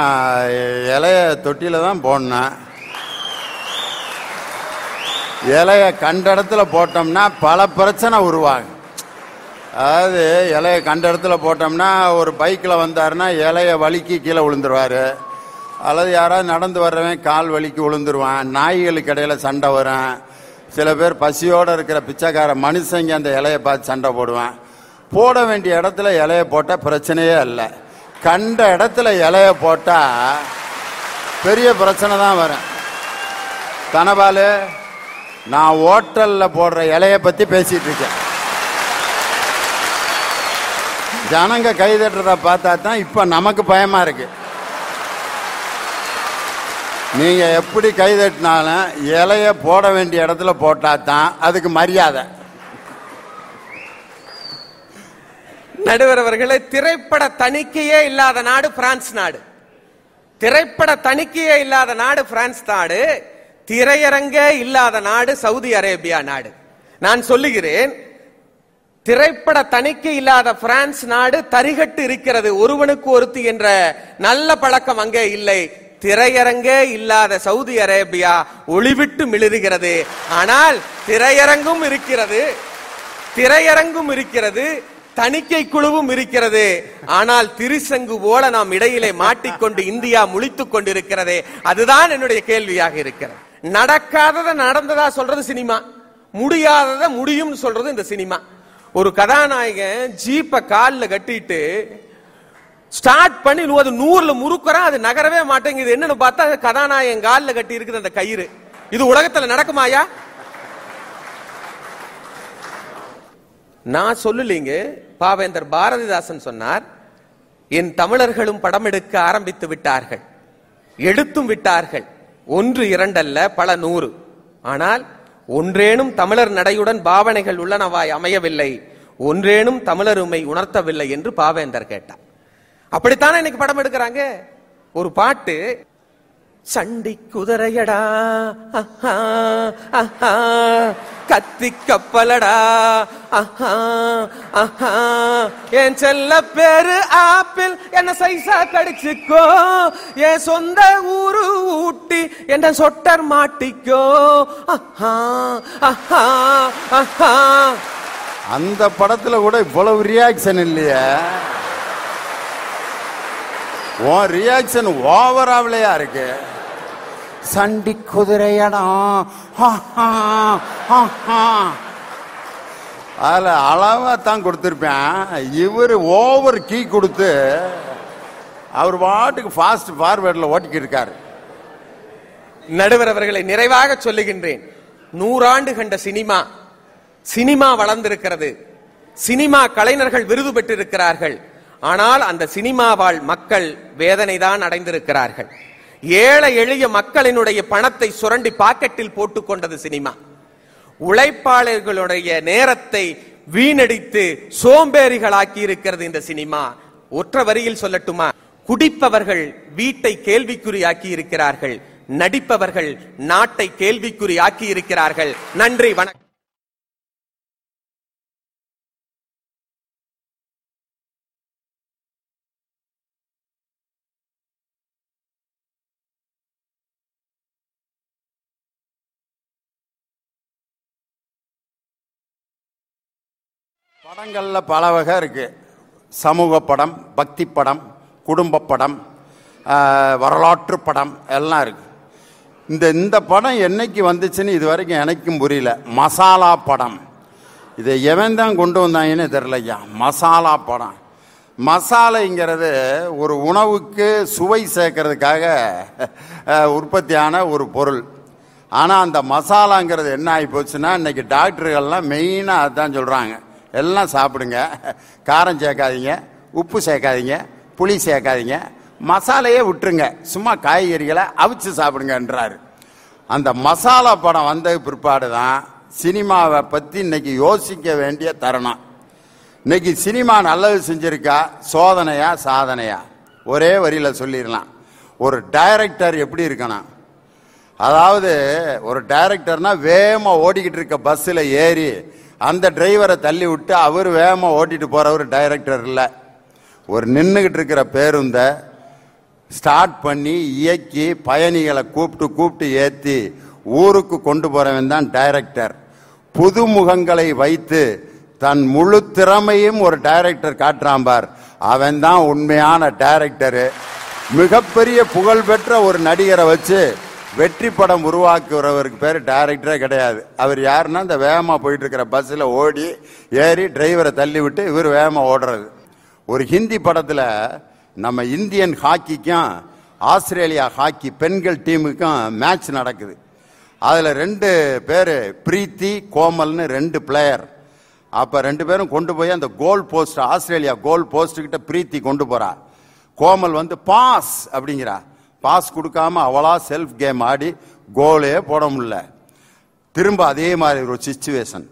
இலைய தொட்டியில் தான் போடணும். இலைய கண்ட இடத்துல போட்டோம்னா பல பிரச்சனை உருவாகும். அதாவது இலைய கண்ட இடத்துல போட்டோம்னா ஒரு பைக்கில் வந்தாருன்னா இலைய வலிக்கு கீழே விழுந்துருவாரு. அல்லது யாராவது நடந்து வர்றவன் கால் வலிக்கு விழுந்துருவான் நாய்களுக்கு இடையில சண்டை வரும். சில பேர் பசியோடு இருக்கிற பிச்சைக்கார மனுஷங்க அந்த இலையை பார்த்து சண்டை போடுவான். போட வேண்டிய இடத்துல இலையை போட்டால் பிரச்சனையே இல்லை. கண்ட இடத்துல இலைய போட்டால் பெரிய பிரச்சனை தான் வரும். தனபாலு நான் ஓட்டலில் போடுற இலைய பத்தி பேசிட்டு இருக்கேன். ஜனங்க கைதட்டுறத பார்த்தா தான் இப்ப நமக்கு பயமா இருக்கு. நீங்க எப்படி கைதட்டினாலும் இலைய போட வேண்டிய இடத்துல போட்டா தான் அதுக்கு மரியாதை. நடுவர் அவர்களே திரைப்பட தணிக்கையே இல்லாத நாடு பிரான்ஸ் நாடு. திரைப்பட தணிக்கையே இல்லாத நாடு பிரான்ஸ் நாடு. திரையரங்கே இல்லாத நாடு சவுதி அரேபியா நாடு. நான் சொல்லுகிறேன் திரைப்பட தணிக்கை இல்லாத பிரான்ஸ் நாடு தரிகட்டு இருக்கிறது. ஒருவனுக்கு ஒருத்தி என்ற நல்ல பழக்கம் அங்கே இல்லை. திரையரங்கே இல்லாத சவுதி அரேபியா ஒளிவிட்டு மிளிருகிறது. ஆனால் திரையரங்கும் இருக்கிறது. திரையரங்கும் இருக்கிறது. தணிக்கை குழுவும் இருக்கிறது. ஆனால் திருசங்கு போல நாம் இடையிலே மாட்டிக்கொண்டு இந்தியா முழித்துக் கொண்டிருக்கிறதே அதுதான் என்னுடைய கேள்வியாக இருக்கிறது. நடக்காததை நடந்ததா சொல்றது சினிமா. முடியாததை முடியும் சொல்றது இந்த சினிமா. ஒரு கதாநாயகன் ஜீப்ப கால்ல கட்டிட்டு ஸ்டார்ட் பண்ணி அது நூறுல முறுக்குறான் அது நகரவே மாட்டேங்குது. என்னன்னு பார்த்தா அது கதாநாயகன் கால்ல கட்டி இருக்குது அந்த கயிறு. இது உலகத்துல நடக்குமாயா நான் சொல்லலீங்க. பாவேந்தர் பாரதிதாசன் சொன்னார் என் தமிழர்களும் படம் எடுக்க ஆரம்பித்து விட்டார்கள். எடுத்தும் விட்டார்கள். ஒன்று இரண்டல்ல பல நூறு. ஆனால் ஒன்றேனும் தமிழர் நடையுடன் பாவனைகள் உள்ளனவாய் அமையவில்லை. ஒன்றேனும் தமிழருமை உணர்த்தவில்லை என்று பாவேந்தர் கேட்டார். அப்படித்தானே இன்னைக்கு படம் எடுக்கிறாங்க? ஒரு பாட்டு சண்டி குதிரையடா அஹா, அஹா, கத்தி கப்பலடா அஹா, அஹா, என் செல்ல பேரு ஆப்பிள் என்ன சைசா கடிச்சுக்கோ. என் சொந்த ஊரு ஊட்டி என்ற சொட்டர் மாட்டிக்கோ. அஹா, அஹா, அஹா. அந்த படத்துல கூட இவ்வளவு ரியாக்ஷன் இல்லையா. உன் ரியாக்ஷன் ஓவராவிலையா இருக்கு? சண்டி குதிரையடம் அதில் அளவா தான் கொடுத்துருப்பேன். இவர் ஓவர் கீ கொடுத்து அவர் பாட்டுக்கு ஃபாஸ்ட் ஃபார்வேர்டில் ஓட்டிக்கிட்டு இருக்காரு. நடுவர் அவர்களை நிறைவாக சொல்லுகின்றேன். நூறாண்டு கண்ட சினிமா சினிமா வளர்ந்திருக்கிறது. சினிமா கலைஞர்கள் விருது பெற்றிருக்கிறார்கள். ஆனால் அந்த சினிமாவால் மக்கள் வேதனை தான் அடைந்திருக்கிறார்கள். ஏழை எளிய மக்களினுடைய பணத்தை சுரண்டி பாக்கெட்டில் போட்டுக்கொண்டது சினிமா. உழைப்பாளர்களுடைய நேரத்தை வீணடித்து சோம்பேறிகளாக்கி இருக்கிறது இந்த சினிமா. ஒற்ற வரியில் சொல்லட்டுமா? குடிப்பவர்கள் வீட்டை கேள்விக்குறியாக்கி இருக்கிறார்கள் நடிப்பவர்கள் நாட்டை கேள்விக்குறியாக்கி இருக்கிறார்கள் நன்றி வணக்கம். படங்களில் பல வகை இருக்கு. சமூக படம் பக்தி படம் குடும்ப படம் வரலாற்று படம் எல்லாம் இருக்கு. இந்த இந்த படம் என்னைக்கு வந்துச்சுன்னு இது வரைக்கும் எனக்கும் புரியல. மசாலா படம். இதை எவன் தான் கொண்டு வந்தாங்கன்னு தெரிலையா மசாலா படம். மசாலைங்கிறது ஒரு உணவுக்கு சுவை சேர்க்கறதுக்காக உற்பத்தியான ஒரு பொருள். ஆனால் அந்த மசாலாங்கிறது என்ன ஆகி போச்சுன்னா இன்னைக்கு டாக்டர்கள்லாம் மெயினாக அதுதான் சொல்கிறாங்க எல்லாம் சாப்பிடுங்க. காரம் சேர்க்காதீங்க உப்பு சேர்க்காதீங்க புளி சேர்க்காதீங்க. மசாலையே விட்டுருங்க. சும்மா காய்கறிகளை அவிச்சு சாப்பிடுங்கன்றாரு. அந்த மசாலா படம் வந்த பிற்பாடு தான் சினிமாவை பற்றி இன்னைக்கு யோசிக்க வேண்டிய தருணம். இன்னைக்கு சினிமா நல்லது செஞ்சிருக்கா? சோதனையா சாதனையா? ஒரே வரியில் சொல்லிடலாம். ஒரு டைரக்டர் எப்படி இருக்கணும்? அதாவது ஒரு டைரக்டர்னா வேகமாக ஓடிக்கிட்டு இருக்க பஸ்ஸில் ஏறி அந்த டிரைவரை தள்ளி விட்டு அவர் வேகமாக ஓட்டிட்டு போறவர் டைரக்டர் இல்லை. ஒரு நின்றுகிட்டு இருக்கிற பேருந்தை ஸ்டார்ட் பண்ணி இயக்கி பயணிகளை கூப்பிட்டு கூப்பிட்டு ஏற்றி ஊருக்கு கொண்டு போறவன் தான் டைரக்டர் புதுமுகங்களை வைத்து தன் முழு திறமையும் ஒரு டைரக்டர் காட்டுறாம்பார் அவன் தான் உண்மையான டைரக்டரு மிகப்பெரிய புகழ்பெற்ற ஒரு நடிகரை வச்சு வெற்றி படம் உருவாக்குறவருக்கு பேர் டைரக்டரே கிடையாது. அவர் யாருன்னா இந்த வேகமாக போயிட்டு இருக்கிற பஸ்ஸில் ஓடி ஏறி டிரைவரை தள்ளி விட்டு இவர் வேகமாக ஓடுறது. ஒரு ஹிந்தி படத்தில் நம்ம இந்தியன் ஹாக்கிக்கும் ஆஸ்திரேலியா ஹாக்கி பெண்கள் டீமுக்கும் மேட்ச் நடக்குது. அதில் ரெண்டு பேர் பிரீத்தி கோமல்னு ரெண்டு பிளேயர் அப்போ ரெண்டு பேரும் கொண்டு போய் அந்த கோல் போஸ்ட் ஆஸ்திரேலியா கோல் போஸ்ட்டுக்கிட்ட பிரீத்தி கொண்டு போகிறா கோமல் வந்து பாஸ் அப்படிங்கிறா. பாஸ் கொடுக்காம அவளா செல்ஃப் கேம் ஆடி கோலே போட முடியல. திரும்ப அதே மாதிரி ஒரு சிச்சுவேஷன்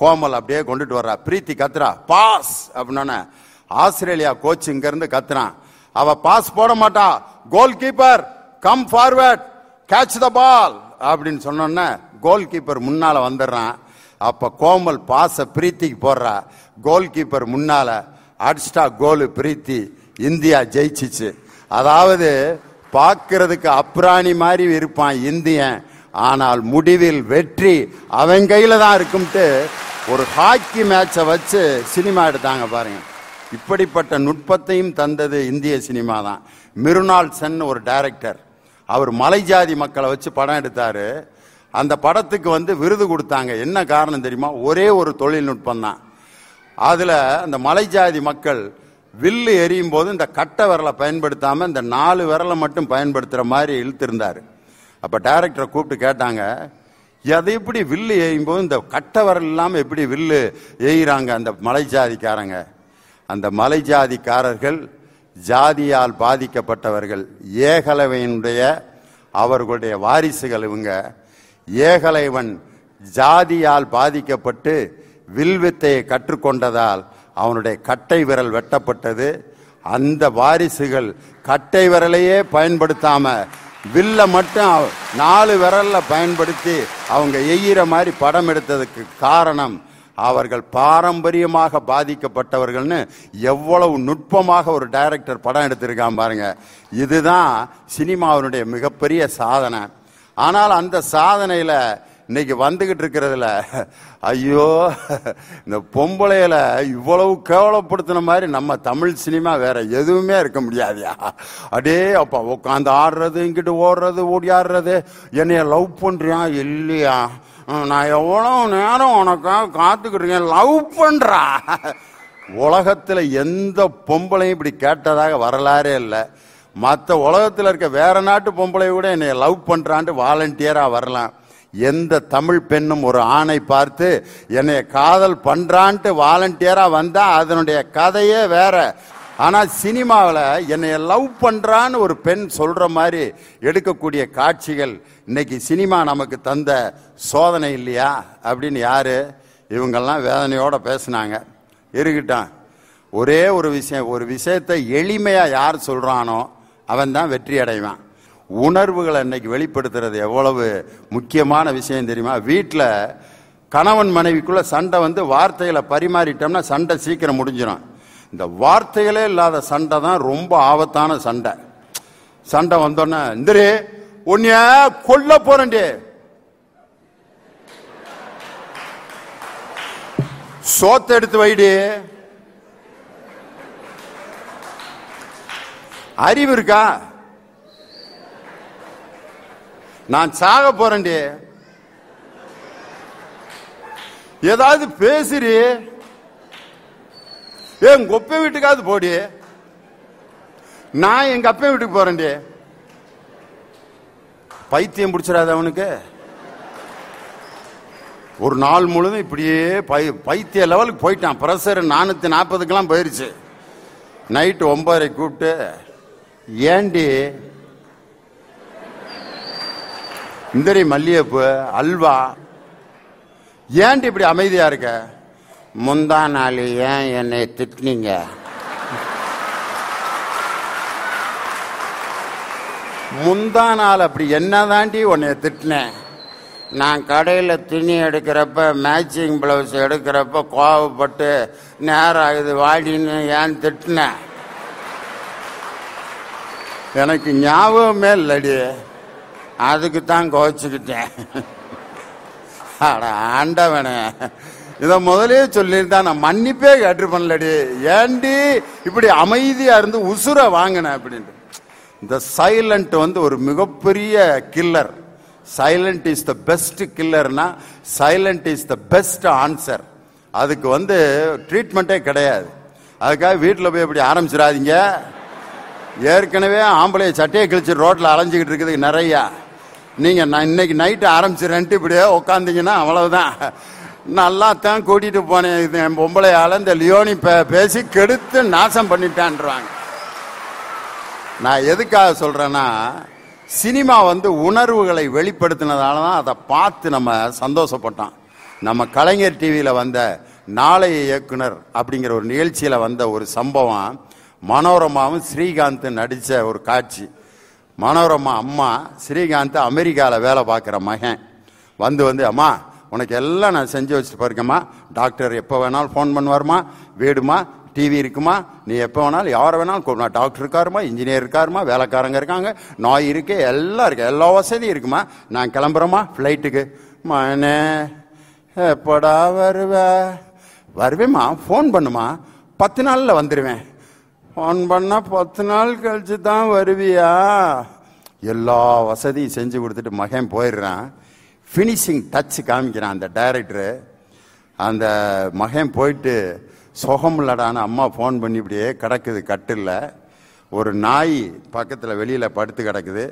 கோமல் அப்படியே கொண்டுட்டு வர்றா. பிரீத்தி கத்துறா. பாஸ்! அப்படின்னா ஆஸ்திரேலியா கோச் இங்க இருந்து கத்துறான். அவ பாஸ் போட மாட்டா. Goal keeper cum forward catch the ball அப்படின்னு சொன்னோன்னே கோல் கீப்பர் முன்னால வந்துடுறான். அப்ப கோமல் பாச பிரீத்திக்கு போடுறா. கோல் கீப்பர் முன்னால அடிச்சிட்டா கோலு பிரீத்தி. இந்தியா ஜெயிச்சிச்சு. அதாவது பார்க்கறதுக்கு அப்ராணி மாதிரி இருப்பான் இந்தியன். ஆனால் முடிவில் வெற்றி அவன் கையில தான் இருக்கும்ட்டு ஒரு ஹாக்கி மேட்சை வச்சு சினிமா எடுத்தாங்க பாருங்க. இப்படிப்பட்ட நுட்பத்தையும் தந்தது இந்திய சினிமா தான். மிருனால் சென் ஒரு டைரக்டர் அவர் மலைஜாதி மக்களை வச்சு படம் எடுத்தாரு. அந்த படத்துக்கு வந்து விருது கொடுத்தாங்க. என்ன காரணம் தெரியுமா? ஒரே ஒரு தொழில்நுட்பம் தான். அதுல அந்த மலைஜாதி மக்கள் வில்லு எரியும் போது இந்த கட்டை விரலை பயன்படுத்தாம இந்த நாலு விரலை மட்டும் பயன்படுத்துற மாதிரி இழுத்திருந்தாரு. அப்ப டைரக்டரை கூப்பிட்டு கேட்டாங்க அது எப்படி வில்லு எய்யும் போது இந்த கட்டை விரல் இல்லாம எப்படி வில்லு எய்கிறாங்க அந்த மலை ஜாதிக்காரங்க? அந்த மலை ஜாதிக்காரர்கள் ஜாதியால் பாதிக்கப்பட்டவர்கள் ஏகலவையினுடைய அவர்களுடைய வாரிசுகள் இவங்க. ஏகலைவன் ஜாதியால் பாதிக்கப்பட்டு வில்வித்தையை கற்றுக்கொண்டதால் அவனுடைய கட்டை விரல் வெட்டப்பட்டது. அந்த வாரிசுகள் கட்டை விரலையே பயன்படுத்தாம வில்ல மட்டும் நாலு விரல்ல பயன்படுத்தி அவங்க எய்யிற மாதிரி படம் எடுத்ததுக்கு காரணம் அவர்கள் பாரம்பரியமாக பாதிக்கப்பட்டவர்கள்னு எவ்வளவு நுட்பமாக ஒரு டைரக்டர் படம் எடுத்திருக்கான் பாருங்க. இதுதான் சினிமாவினுடைய மிகப்பெரிய சாதனை. ஆனால் அந்த சாதனையில் இன்னைக்கு வந்துகிட்டு இருக்கிறதுல ஐயோ இந்த பொம்பளையில இவ்வளவு கேவலப்படுத்தின மாதிரி நம்ம தமிழ் சினிமா வேற எதுவுமே இருக்க முடியாதுயா. அடே அப்பா உட்காந்து ஆடுறது இங்கிட்டு ஓடுறது ஓடியாடுறது என்னைய லவ் பண்றியா இல்லையா? நான் எவ்வளவு நேரம் உனக்காக காத்துக்கிட்டு லவ் பண்றா? உலகத்துல எந்த பொம்பளையும் இப்படி கேட்டதாக வரலாறே இல்லை. மற்ற உலகத்தில் இருக்க வேற நாட்டு பொம்பளை கூட என்னை லவ் பண்ணுறான்ட்டு வாலண்டியராக வரலாம். எந்த தமிழ் பெண்ணும் ஒரு ஆணை பார்த்து என்னை காதல் பண்றான்ட்டு வாலண்டியரா வந்தா அதனுடைய கதையே வேற. ஆனா சினிமாவில் என்னை லவ் பண்றான்னு ஒரு பெண் சொல்ற மாதிரி எடுக்கக்கூடிய காட்சிகள் இன்னைக்கு சினிமா நமக்கு தந்த சோதனை இல்லையா? அப்படின்னு யாரு? இவங்கெல்லாம் வேதனையோட பேசினாங்க. இருக்கட்டும் ஒரே ஒரு விஷயம் ஒரு விஷயத்தை எளிமையா யார் சொல்றானோ அவன் தான் வெற்றி அடைவான். உணர்வுகளை இன்னைக்கு வெளிப்படுத்துறது எவ்வளவு முக்கியமான விஷயம் தெரியுமா? வீட்டில் கணவன் மனைவிக்குள்ள சண்டை வந்து வார்த்தைகளை பரிமாறிட்டோம்னா சண்டை சீக்கிரம் முடிஞ்சிடும் இந்த வார்த்தைகளே இல்லாத சண்டை தான் ரொம்ப ஆபத்தான சண்டை. சண்டை வந்தோன்னே இந்திரி உன்னைய கொல்ல போறேன்டே. சோத்தை எடுத்து வைடி. அறிவு இருக்கா? நான் சாக போறேன்டி. ஏதாவது பேசுறி ஏ ஒப்ப வீட்டுக்காவது போடி. நான் எங்க அப்ப வீட்டுக்கு போறேன்டி. பைத்தியம் பிடிச்சிடாத அவனுக்கு. ஒரு நாள் முழுதும் இப்படியே பை பைத்திய லெவலுக்கு போயிட்டான். ப்ரெஷர் நானூத்தி நாற்பதுக்கெல்லாம் போயிருச்சு. நைட்டு ஒன்பதரை கூப்பிட்டு ஏண்டி இந்தரி மல்லிகைப்பூ அல்வா. ஏன்டி இப்படி அமைதியா இருக்க? முந்தா நாள் ஏன் என்னை திட்டினீங்க? முந்தா நாள் அப்படி என்னதாண்டி உன்னை திட்டினேன்? நான் கடையில் துணி எடுக்கிறப்ப மேட்சிங் பிளவுஸ் எடுக்கிறப்ப கோவப்பட்டு நேரம் ஆகுது வாடின்னு ஏன் திட்டினேன் எனக்கு ஞாபகமே இல்லடி. அதுக்கு தான் கோச்சிக்கிட்டேன் ஆண்டவனே. இதை முதலே சொல்லியிருந்தா நான் மன்னிப்பே கேட்டிருப்பேன்லடி. ஏண்டி இப்படி அமைதியா இருந்து உசுர வாங்கினேன் அப்படின்ட்டு. இந்த சைலண்ட் வந்து ஒரு மிகப்பெரிய killer silent is the best கில்லர்னா silent is the best answer அதுக்கு வந்து ட்ரீட்மெண்ட்டே கிடையாது. அதுக்காக வீட்டில் போய் இப்படி ஆரம்பிச்சிடாதீங்க. ஏற்கனவே ஆம்பளை சட்டையை கிழிச்சு ரோட்டில் அலைஞ்சிக்கிட்டு இருக்குது நிறையா. நீங்க நான் இன்னைக்கு நைட்டு ஆரம்பிச்சிடன்ட்டு இப்படியே உட்காந்தீங்கன்னா அவ்வளவுதான். நல்லா தான் கூட்டிட்டு போனேன். இது என் பொம்பளையால இந்த லியோனி பே- பேசி கெடுத்து நாசம் பண்ணிட்டான்றாங்க. நான் எதுக்காக சொல்றேன்னா சினிமா வந்து உணர்வுகளை வெளிப்படுத்தினதால தான் அதை பார்த்து நம்ம சந்தோஷப்பட்டோம். நம்ம கலைஞர் டிவியில் வந்த நாளைய இயக்குனர் அப்படிங்கிற ஒரு நிகழ்ச்சியில் வந்த ஒரு சம்பவம் மனோரமாவும் ஸ்ரீகாந்த் நடித்த ஒரு காட்சி. மனோரமா அம்மா ஸ்ரீகாந்த் அமெரிக்காவில் வேலை பார்க்குற மகன். வந்து வந்து அம்மா உனக்கு எல்லாம் நான் செஞ்சு வச்சுட்டு போயிருக்கேம்மா. டாக்டர் எப்போ வேணாலும் ஃபோன் பண்ணுவாருமா வீடுமா டிவி இருக்குமா? நீ எப்போ வேணாலும் யாரை வேணாலும் கூப்பிடலாம் டாக்டர் இருக்காருமா இன்ஜினியர் இருக்காருமா வேலைக்காரங்க இருக்காங்க. நாய் இருக்கு எல்லாம் இருக்கு எல்லா வசதியும் இருக்குமா நான் கிளம்புறோமா ஃப்ளைட்டுக்கு மனே எப்படா வருவ? வருவேம்மா ஃபோன் பண்ணுமா பத்து நாளில் வந்துடுவேன் ஃபோன் பண்ணால் பத்து நாள் கழிச்சு தான் வருவியா? எல்லா வசதியும் செஞ்சு கொடுத்துட்டு மகன் போயிடுறான். ஃபினிஷிங் டச் காமிக்கிறான் அந்த டைரக்டரு அந்த மகன் போயிட்டு சுகம் இல்லடான்னு அம்மா ஃபோன் பண்ணி இப்படியே கிடக்குது கட்டில் ஒரு நாய் பக்கத்தில் வெளியில் படுத்து கிடக்குது.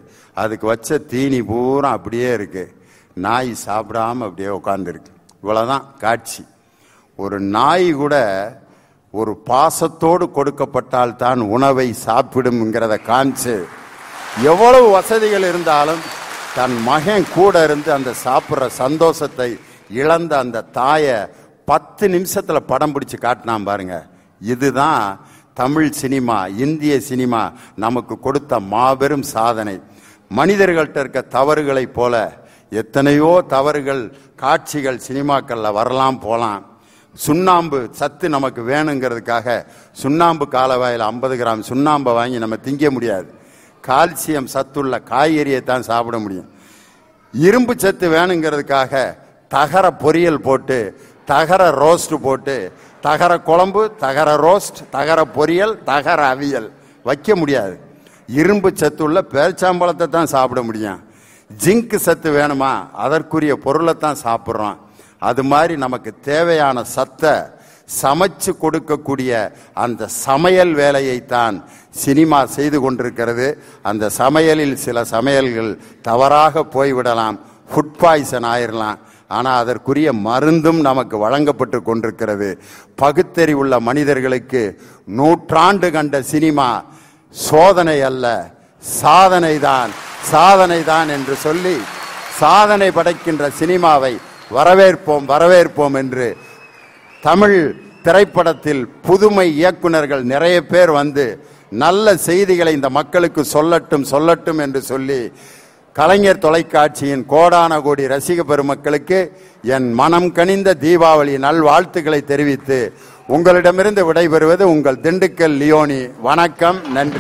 அதுக்கு வச்ச தீனி பூரா அப்படியே இருக்குது நாய் சாப்பிடாம அப்படியே உட்காந்துருக்கு இவ்வளோதான் காட்சி. ஒரு நாய் கூட ஒரு பாசத்தோடு கொடுக்கப்பட்டால் தான் உணவை சாப்பிடும்ங்கிறத காமிச்சு எவ்வளவு வசதிகள் இருந்தாலும் தன் மகன் கூட இருந்து அந்த சாப்பிட்ற சந்தோஷத்தை இழந்த அந்த தாயை பத்து நிமிஷத்தில் படம் பிடிச்சி காட்டினான் பாருங்க. இதுதான் தமிழ் சினிமா இந்திய சினிமா நமக்கு கொடுத்த மாபெரும் சாதனை. மனிதர்கள்ட்ட இருக்க தவறுகளைப் போல எத்தனையோ தவறுகள் காட்சிகள் சினிமாக்களில் வரலாம் போகலாம் சுண்ணாம்பு சத்து நமக்கு வேணுங்கிறதுக்காக சுண்ணாம்பு காலவாயில் ஐம்பது கிராம் சுண்ணாம்பை வாங்கி நம்ம திங்க முடியாது. கால்சியம் சத்துள்ள காய்கறியை தான் சாப்பிட முடியும். இரும்பு சத்து வேணுங்கிறதுக்காக தகர பொரியல் போட்டு தகர ரோஸ்ட் போட்டு தகர குழம்பு தகர ரோஸ்ட் தகர பொரியல் தகர அவியல் வைக்க முடியாது. இரும்பு சத்துள்ள பேச்சாம்பழத்தை தான் சாப்பிட முடியும். ஜிங்க் சத்து வேணுமா? அதற்குரிய பொருளை தான் சாப்பிட்றோம். அது மாதிரி நமக்கு தேவையான சத்தை சமைச்சு கொடுக்கக்கூடிய அந்த சமையல் வேலையைத்தான் சினிமா செய்து கொண்டிருக்கிறது. அந்த சமையலில் சில சமையல்கள் தவறாக போய்விடலாம். ஃபுட் பாய்சன் ஆயிரலாம். ஆனால் அதற்குரிய மருந்தும் நமக்கு வழங்கப்பட்டு கொண்டிருக்கிறது. பகுத்தறிவுள்ள மனிதர்களுக்கு நூற்றாண்டு கண்ட சினிமா சோதனை அல்ல சாதனை தான் சாதனை தான் என்று சொல்லி சாதனை படைக்கின்ற சினிமாவை வரவேற்போம் வரவேற்போம் என்று தமிழ் திரைப்படத்தில் புதுமை இயக்குனர்கள் நிறைய பேர் வந்து நல்ல செய்திகளை இந்த மக்களுக்கு சொல்லட்டும் சொல்லட்டும் என்று சொல்லி கலைஞர் தொலைக்காட்சியின் கோடான கோடி ரசிக பெருமக்களுக்கு என் மனம் கனிந்த தீபாவளி நல்வாழ்த்துக்களை தெரிவித்து உங்களிடமிருந்து விடைபெறுவது உங்கள் திண்டுக்கல் லியோனி. வணக்கம் நன்றி.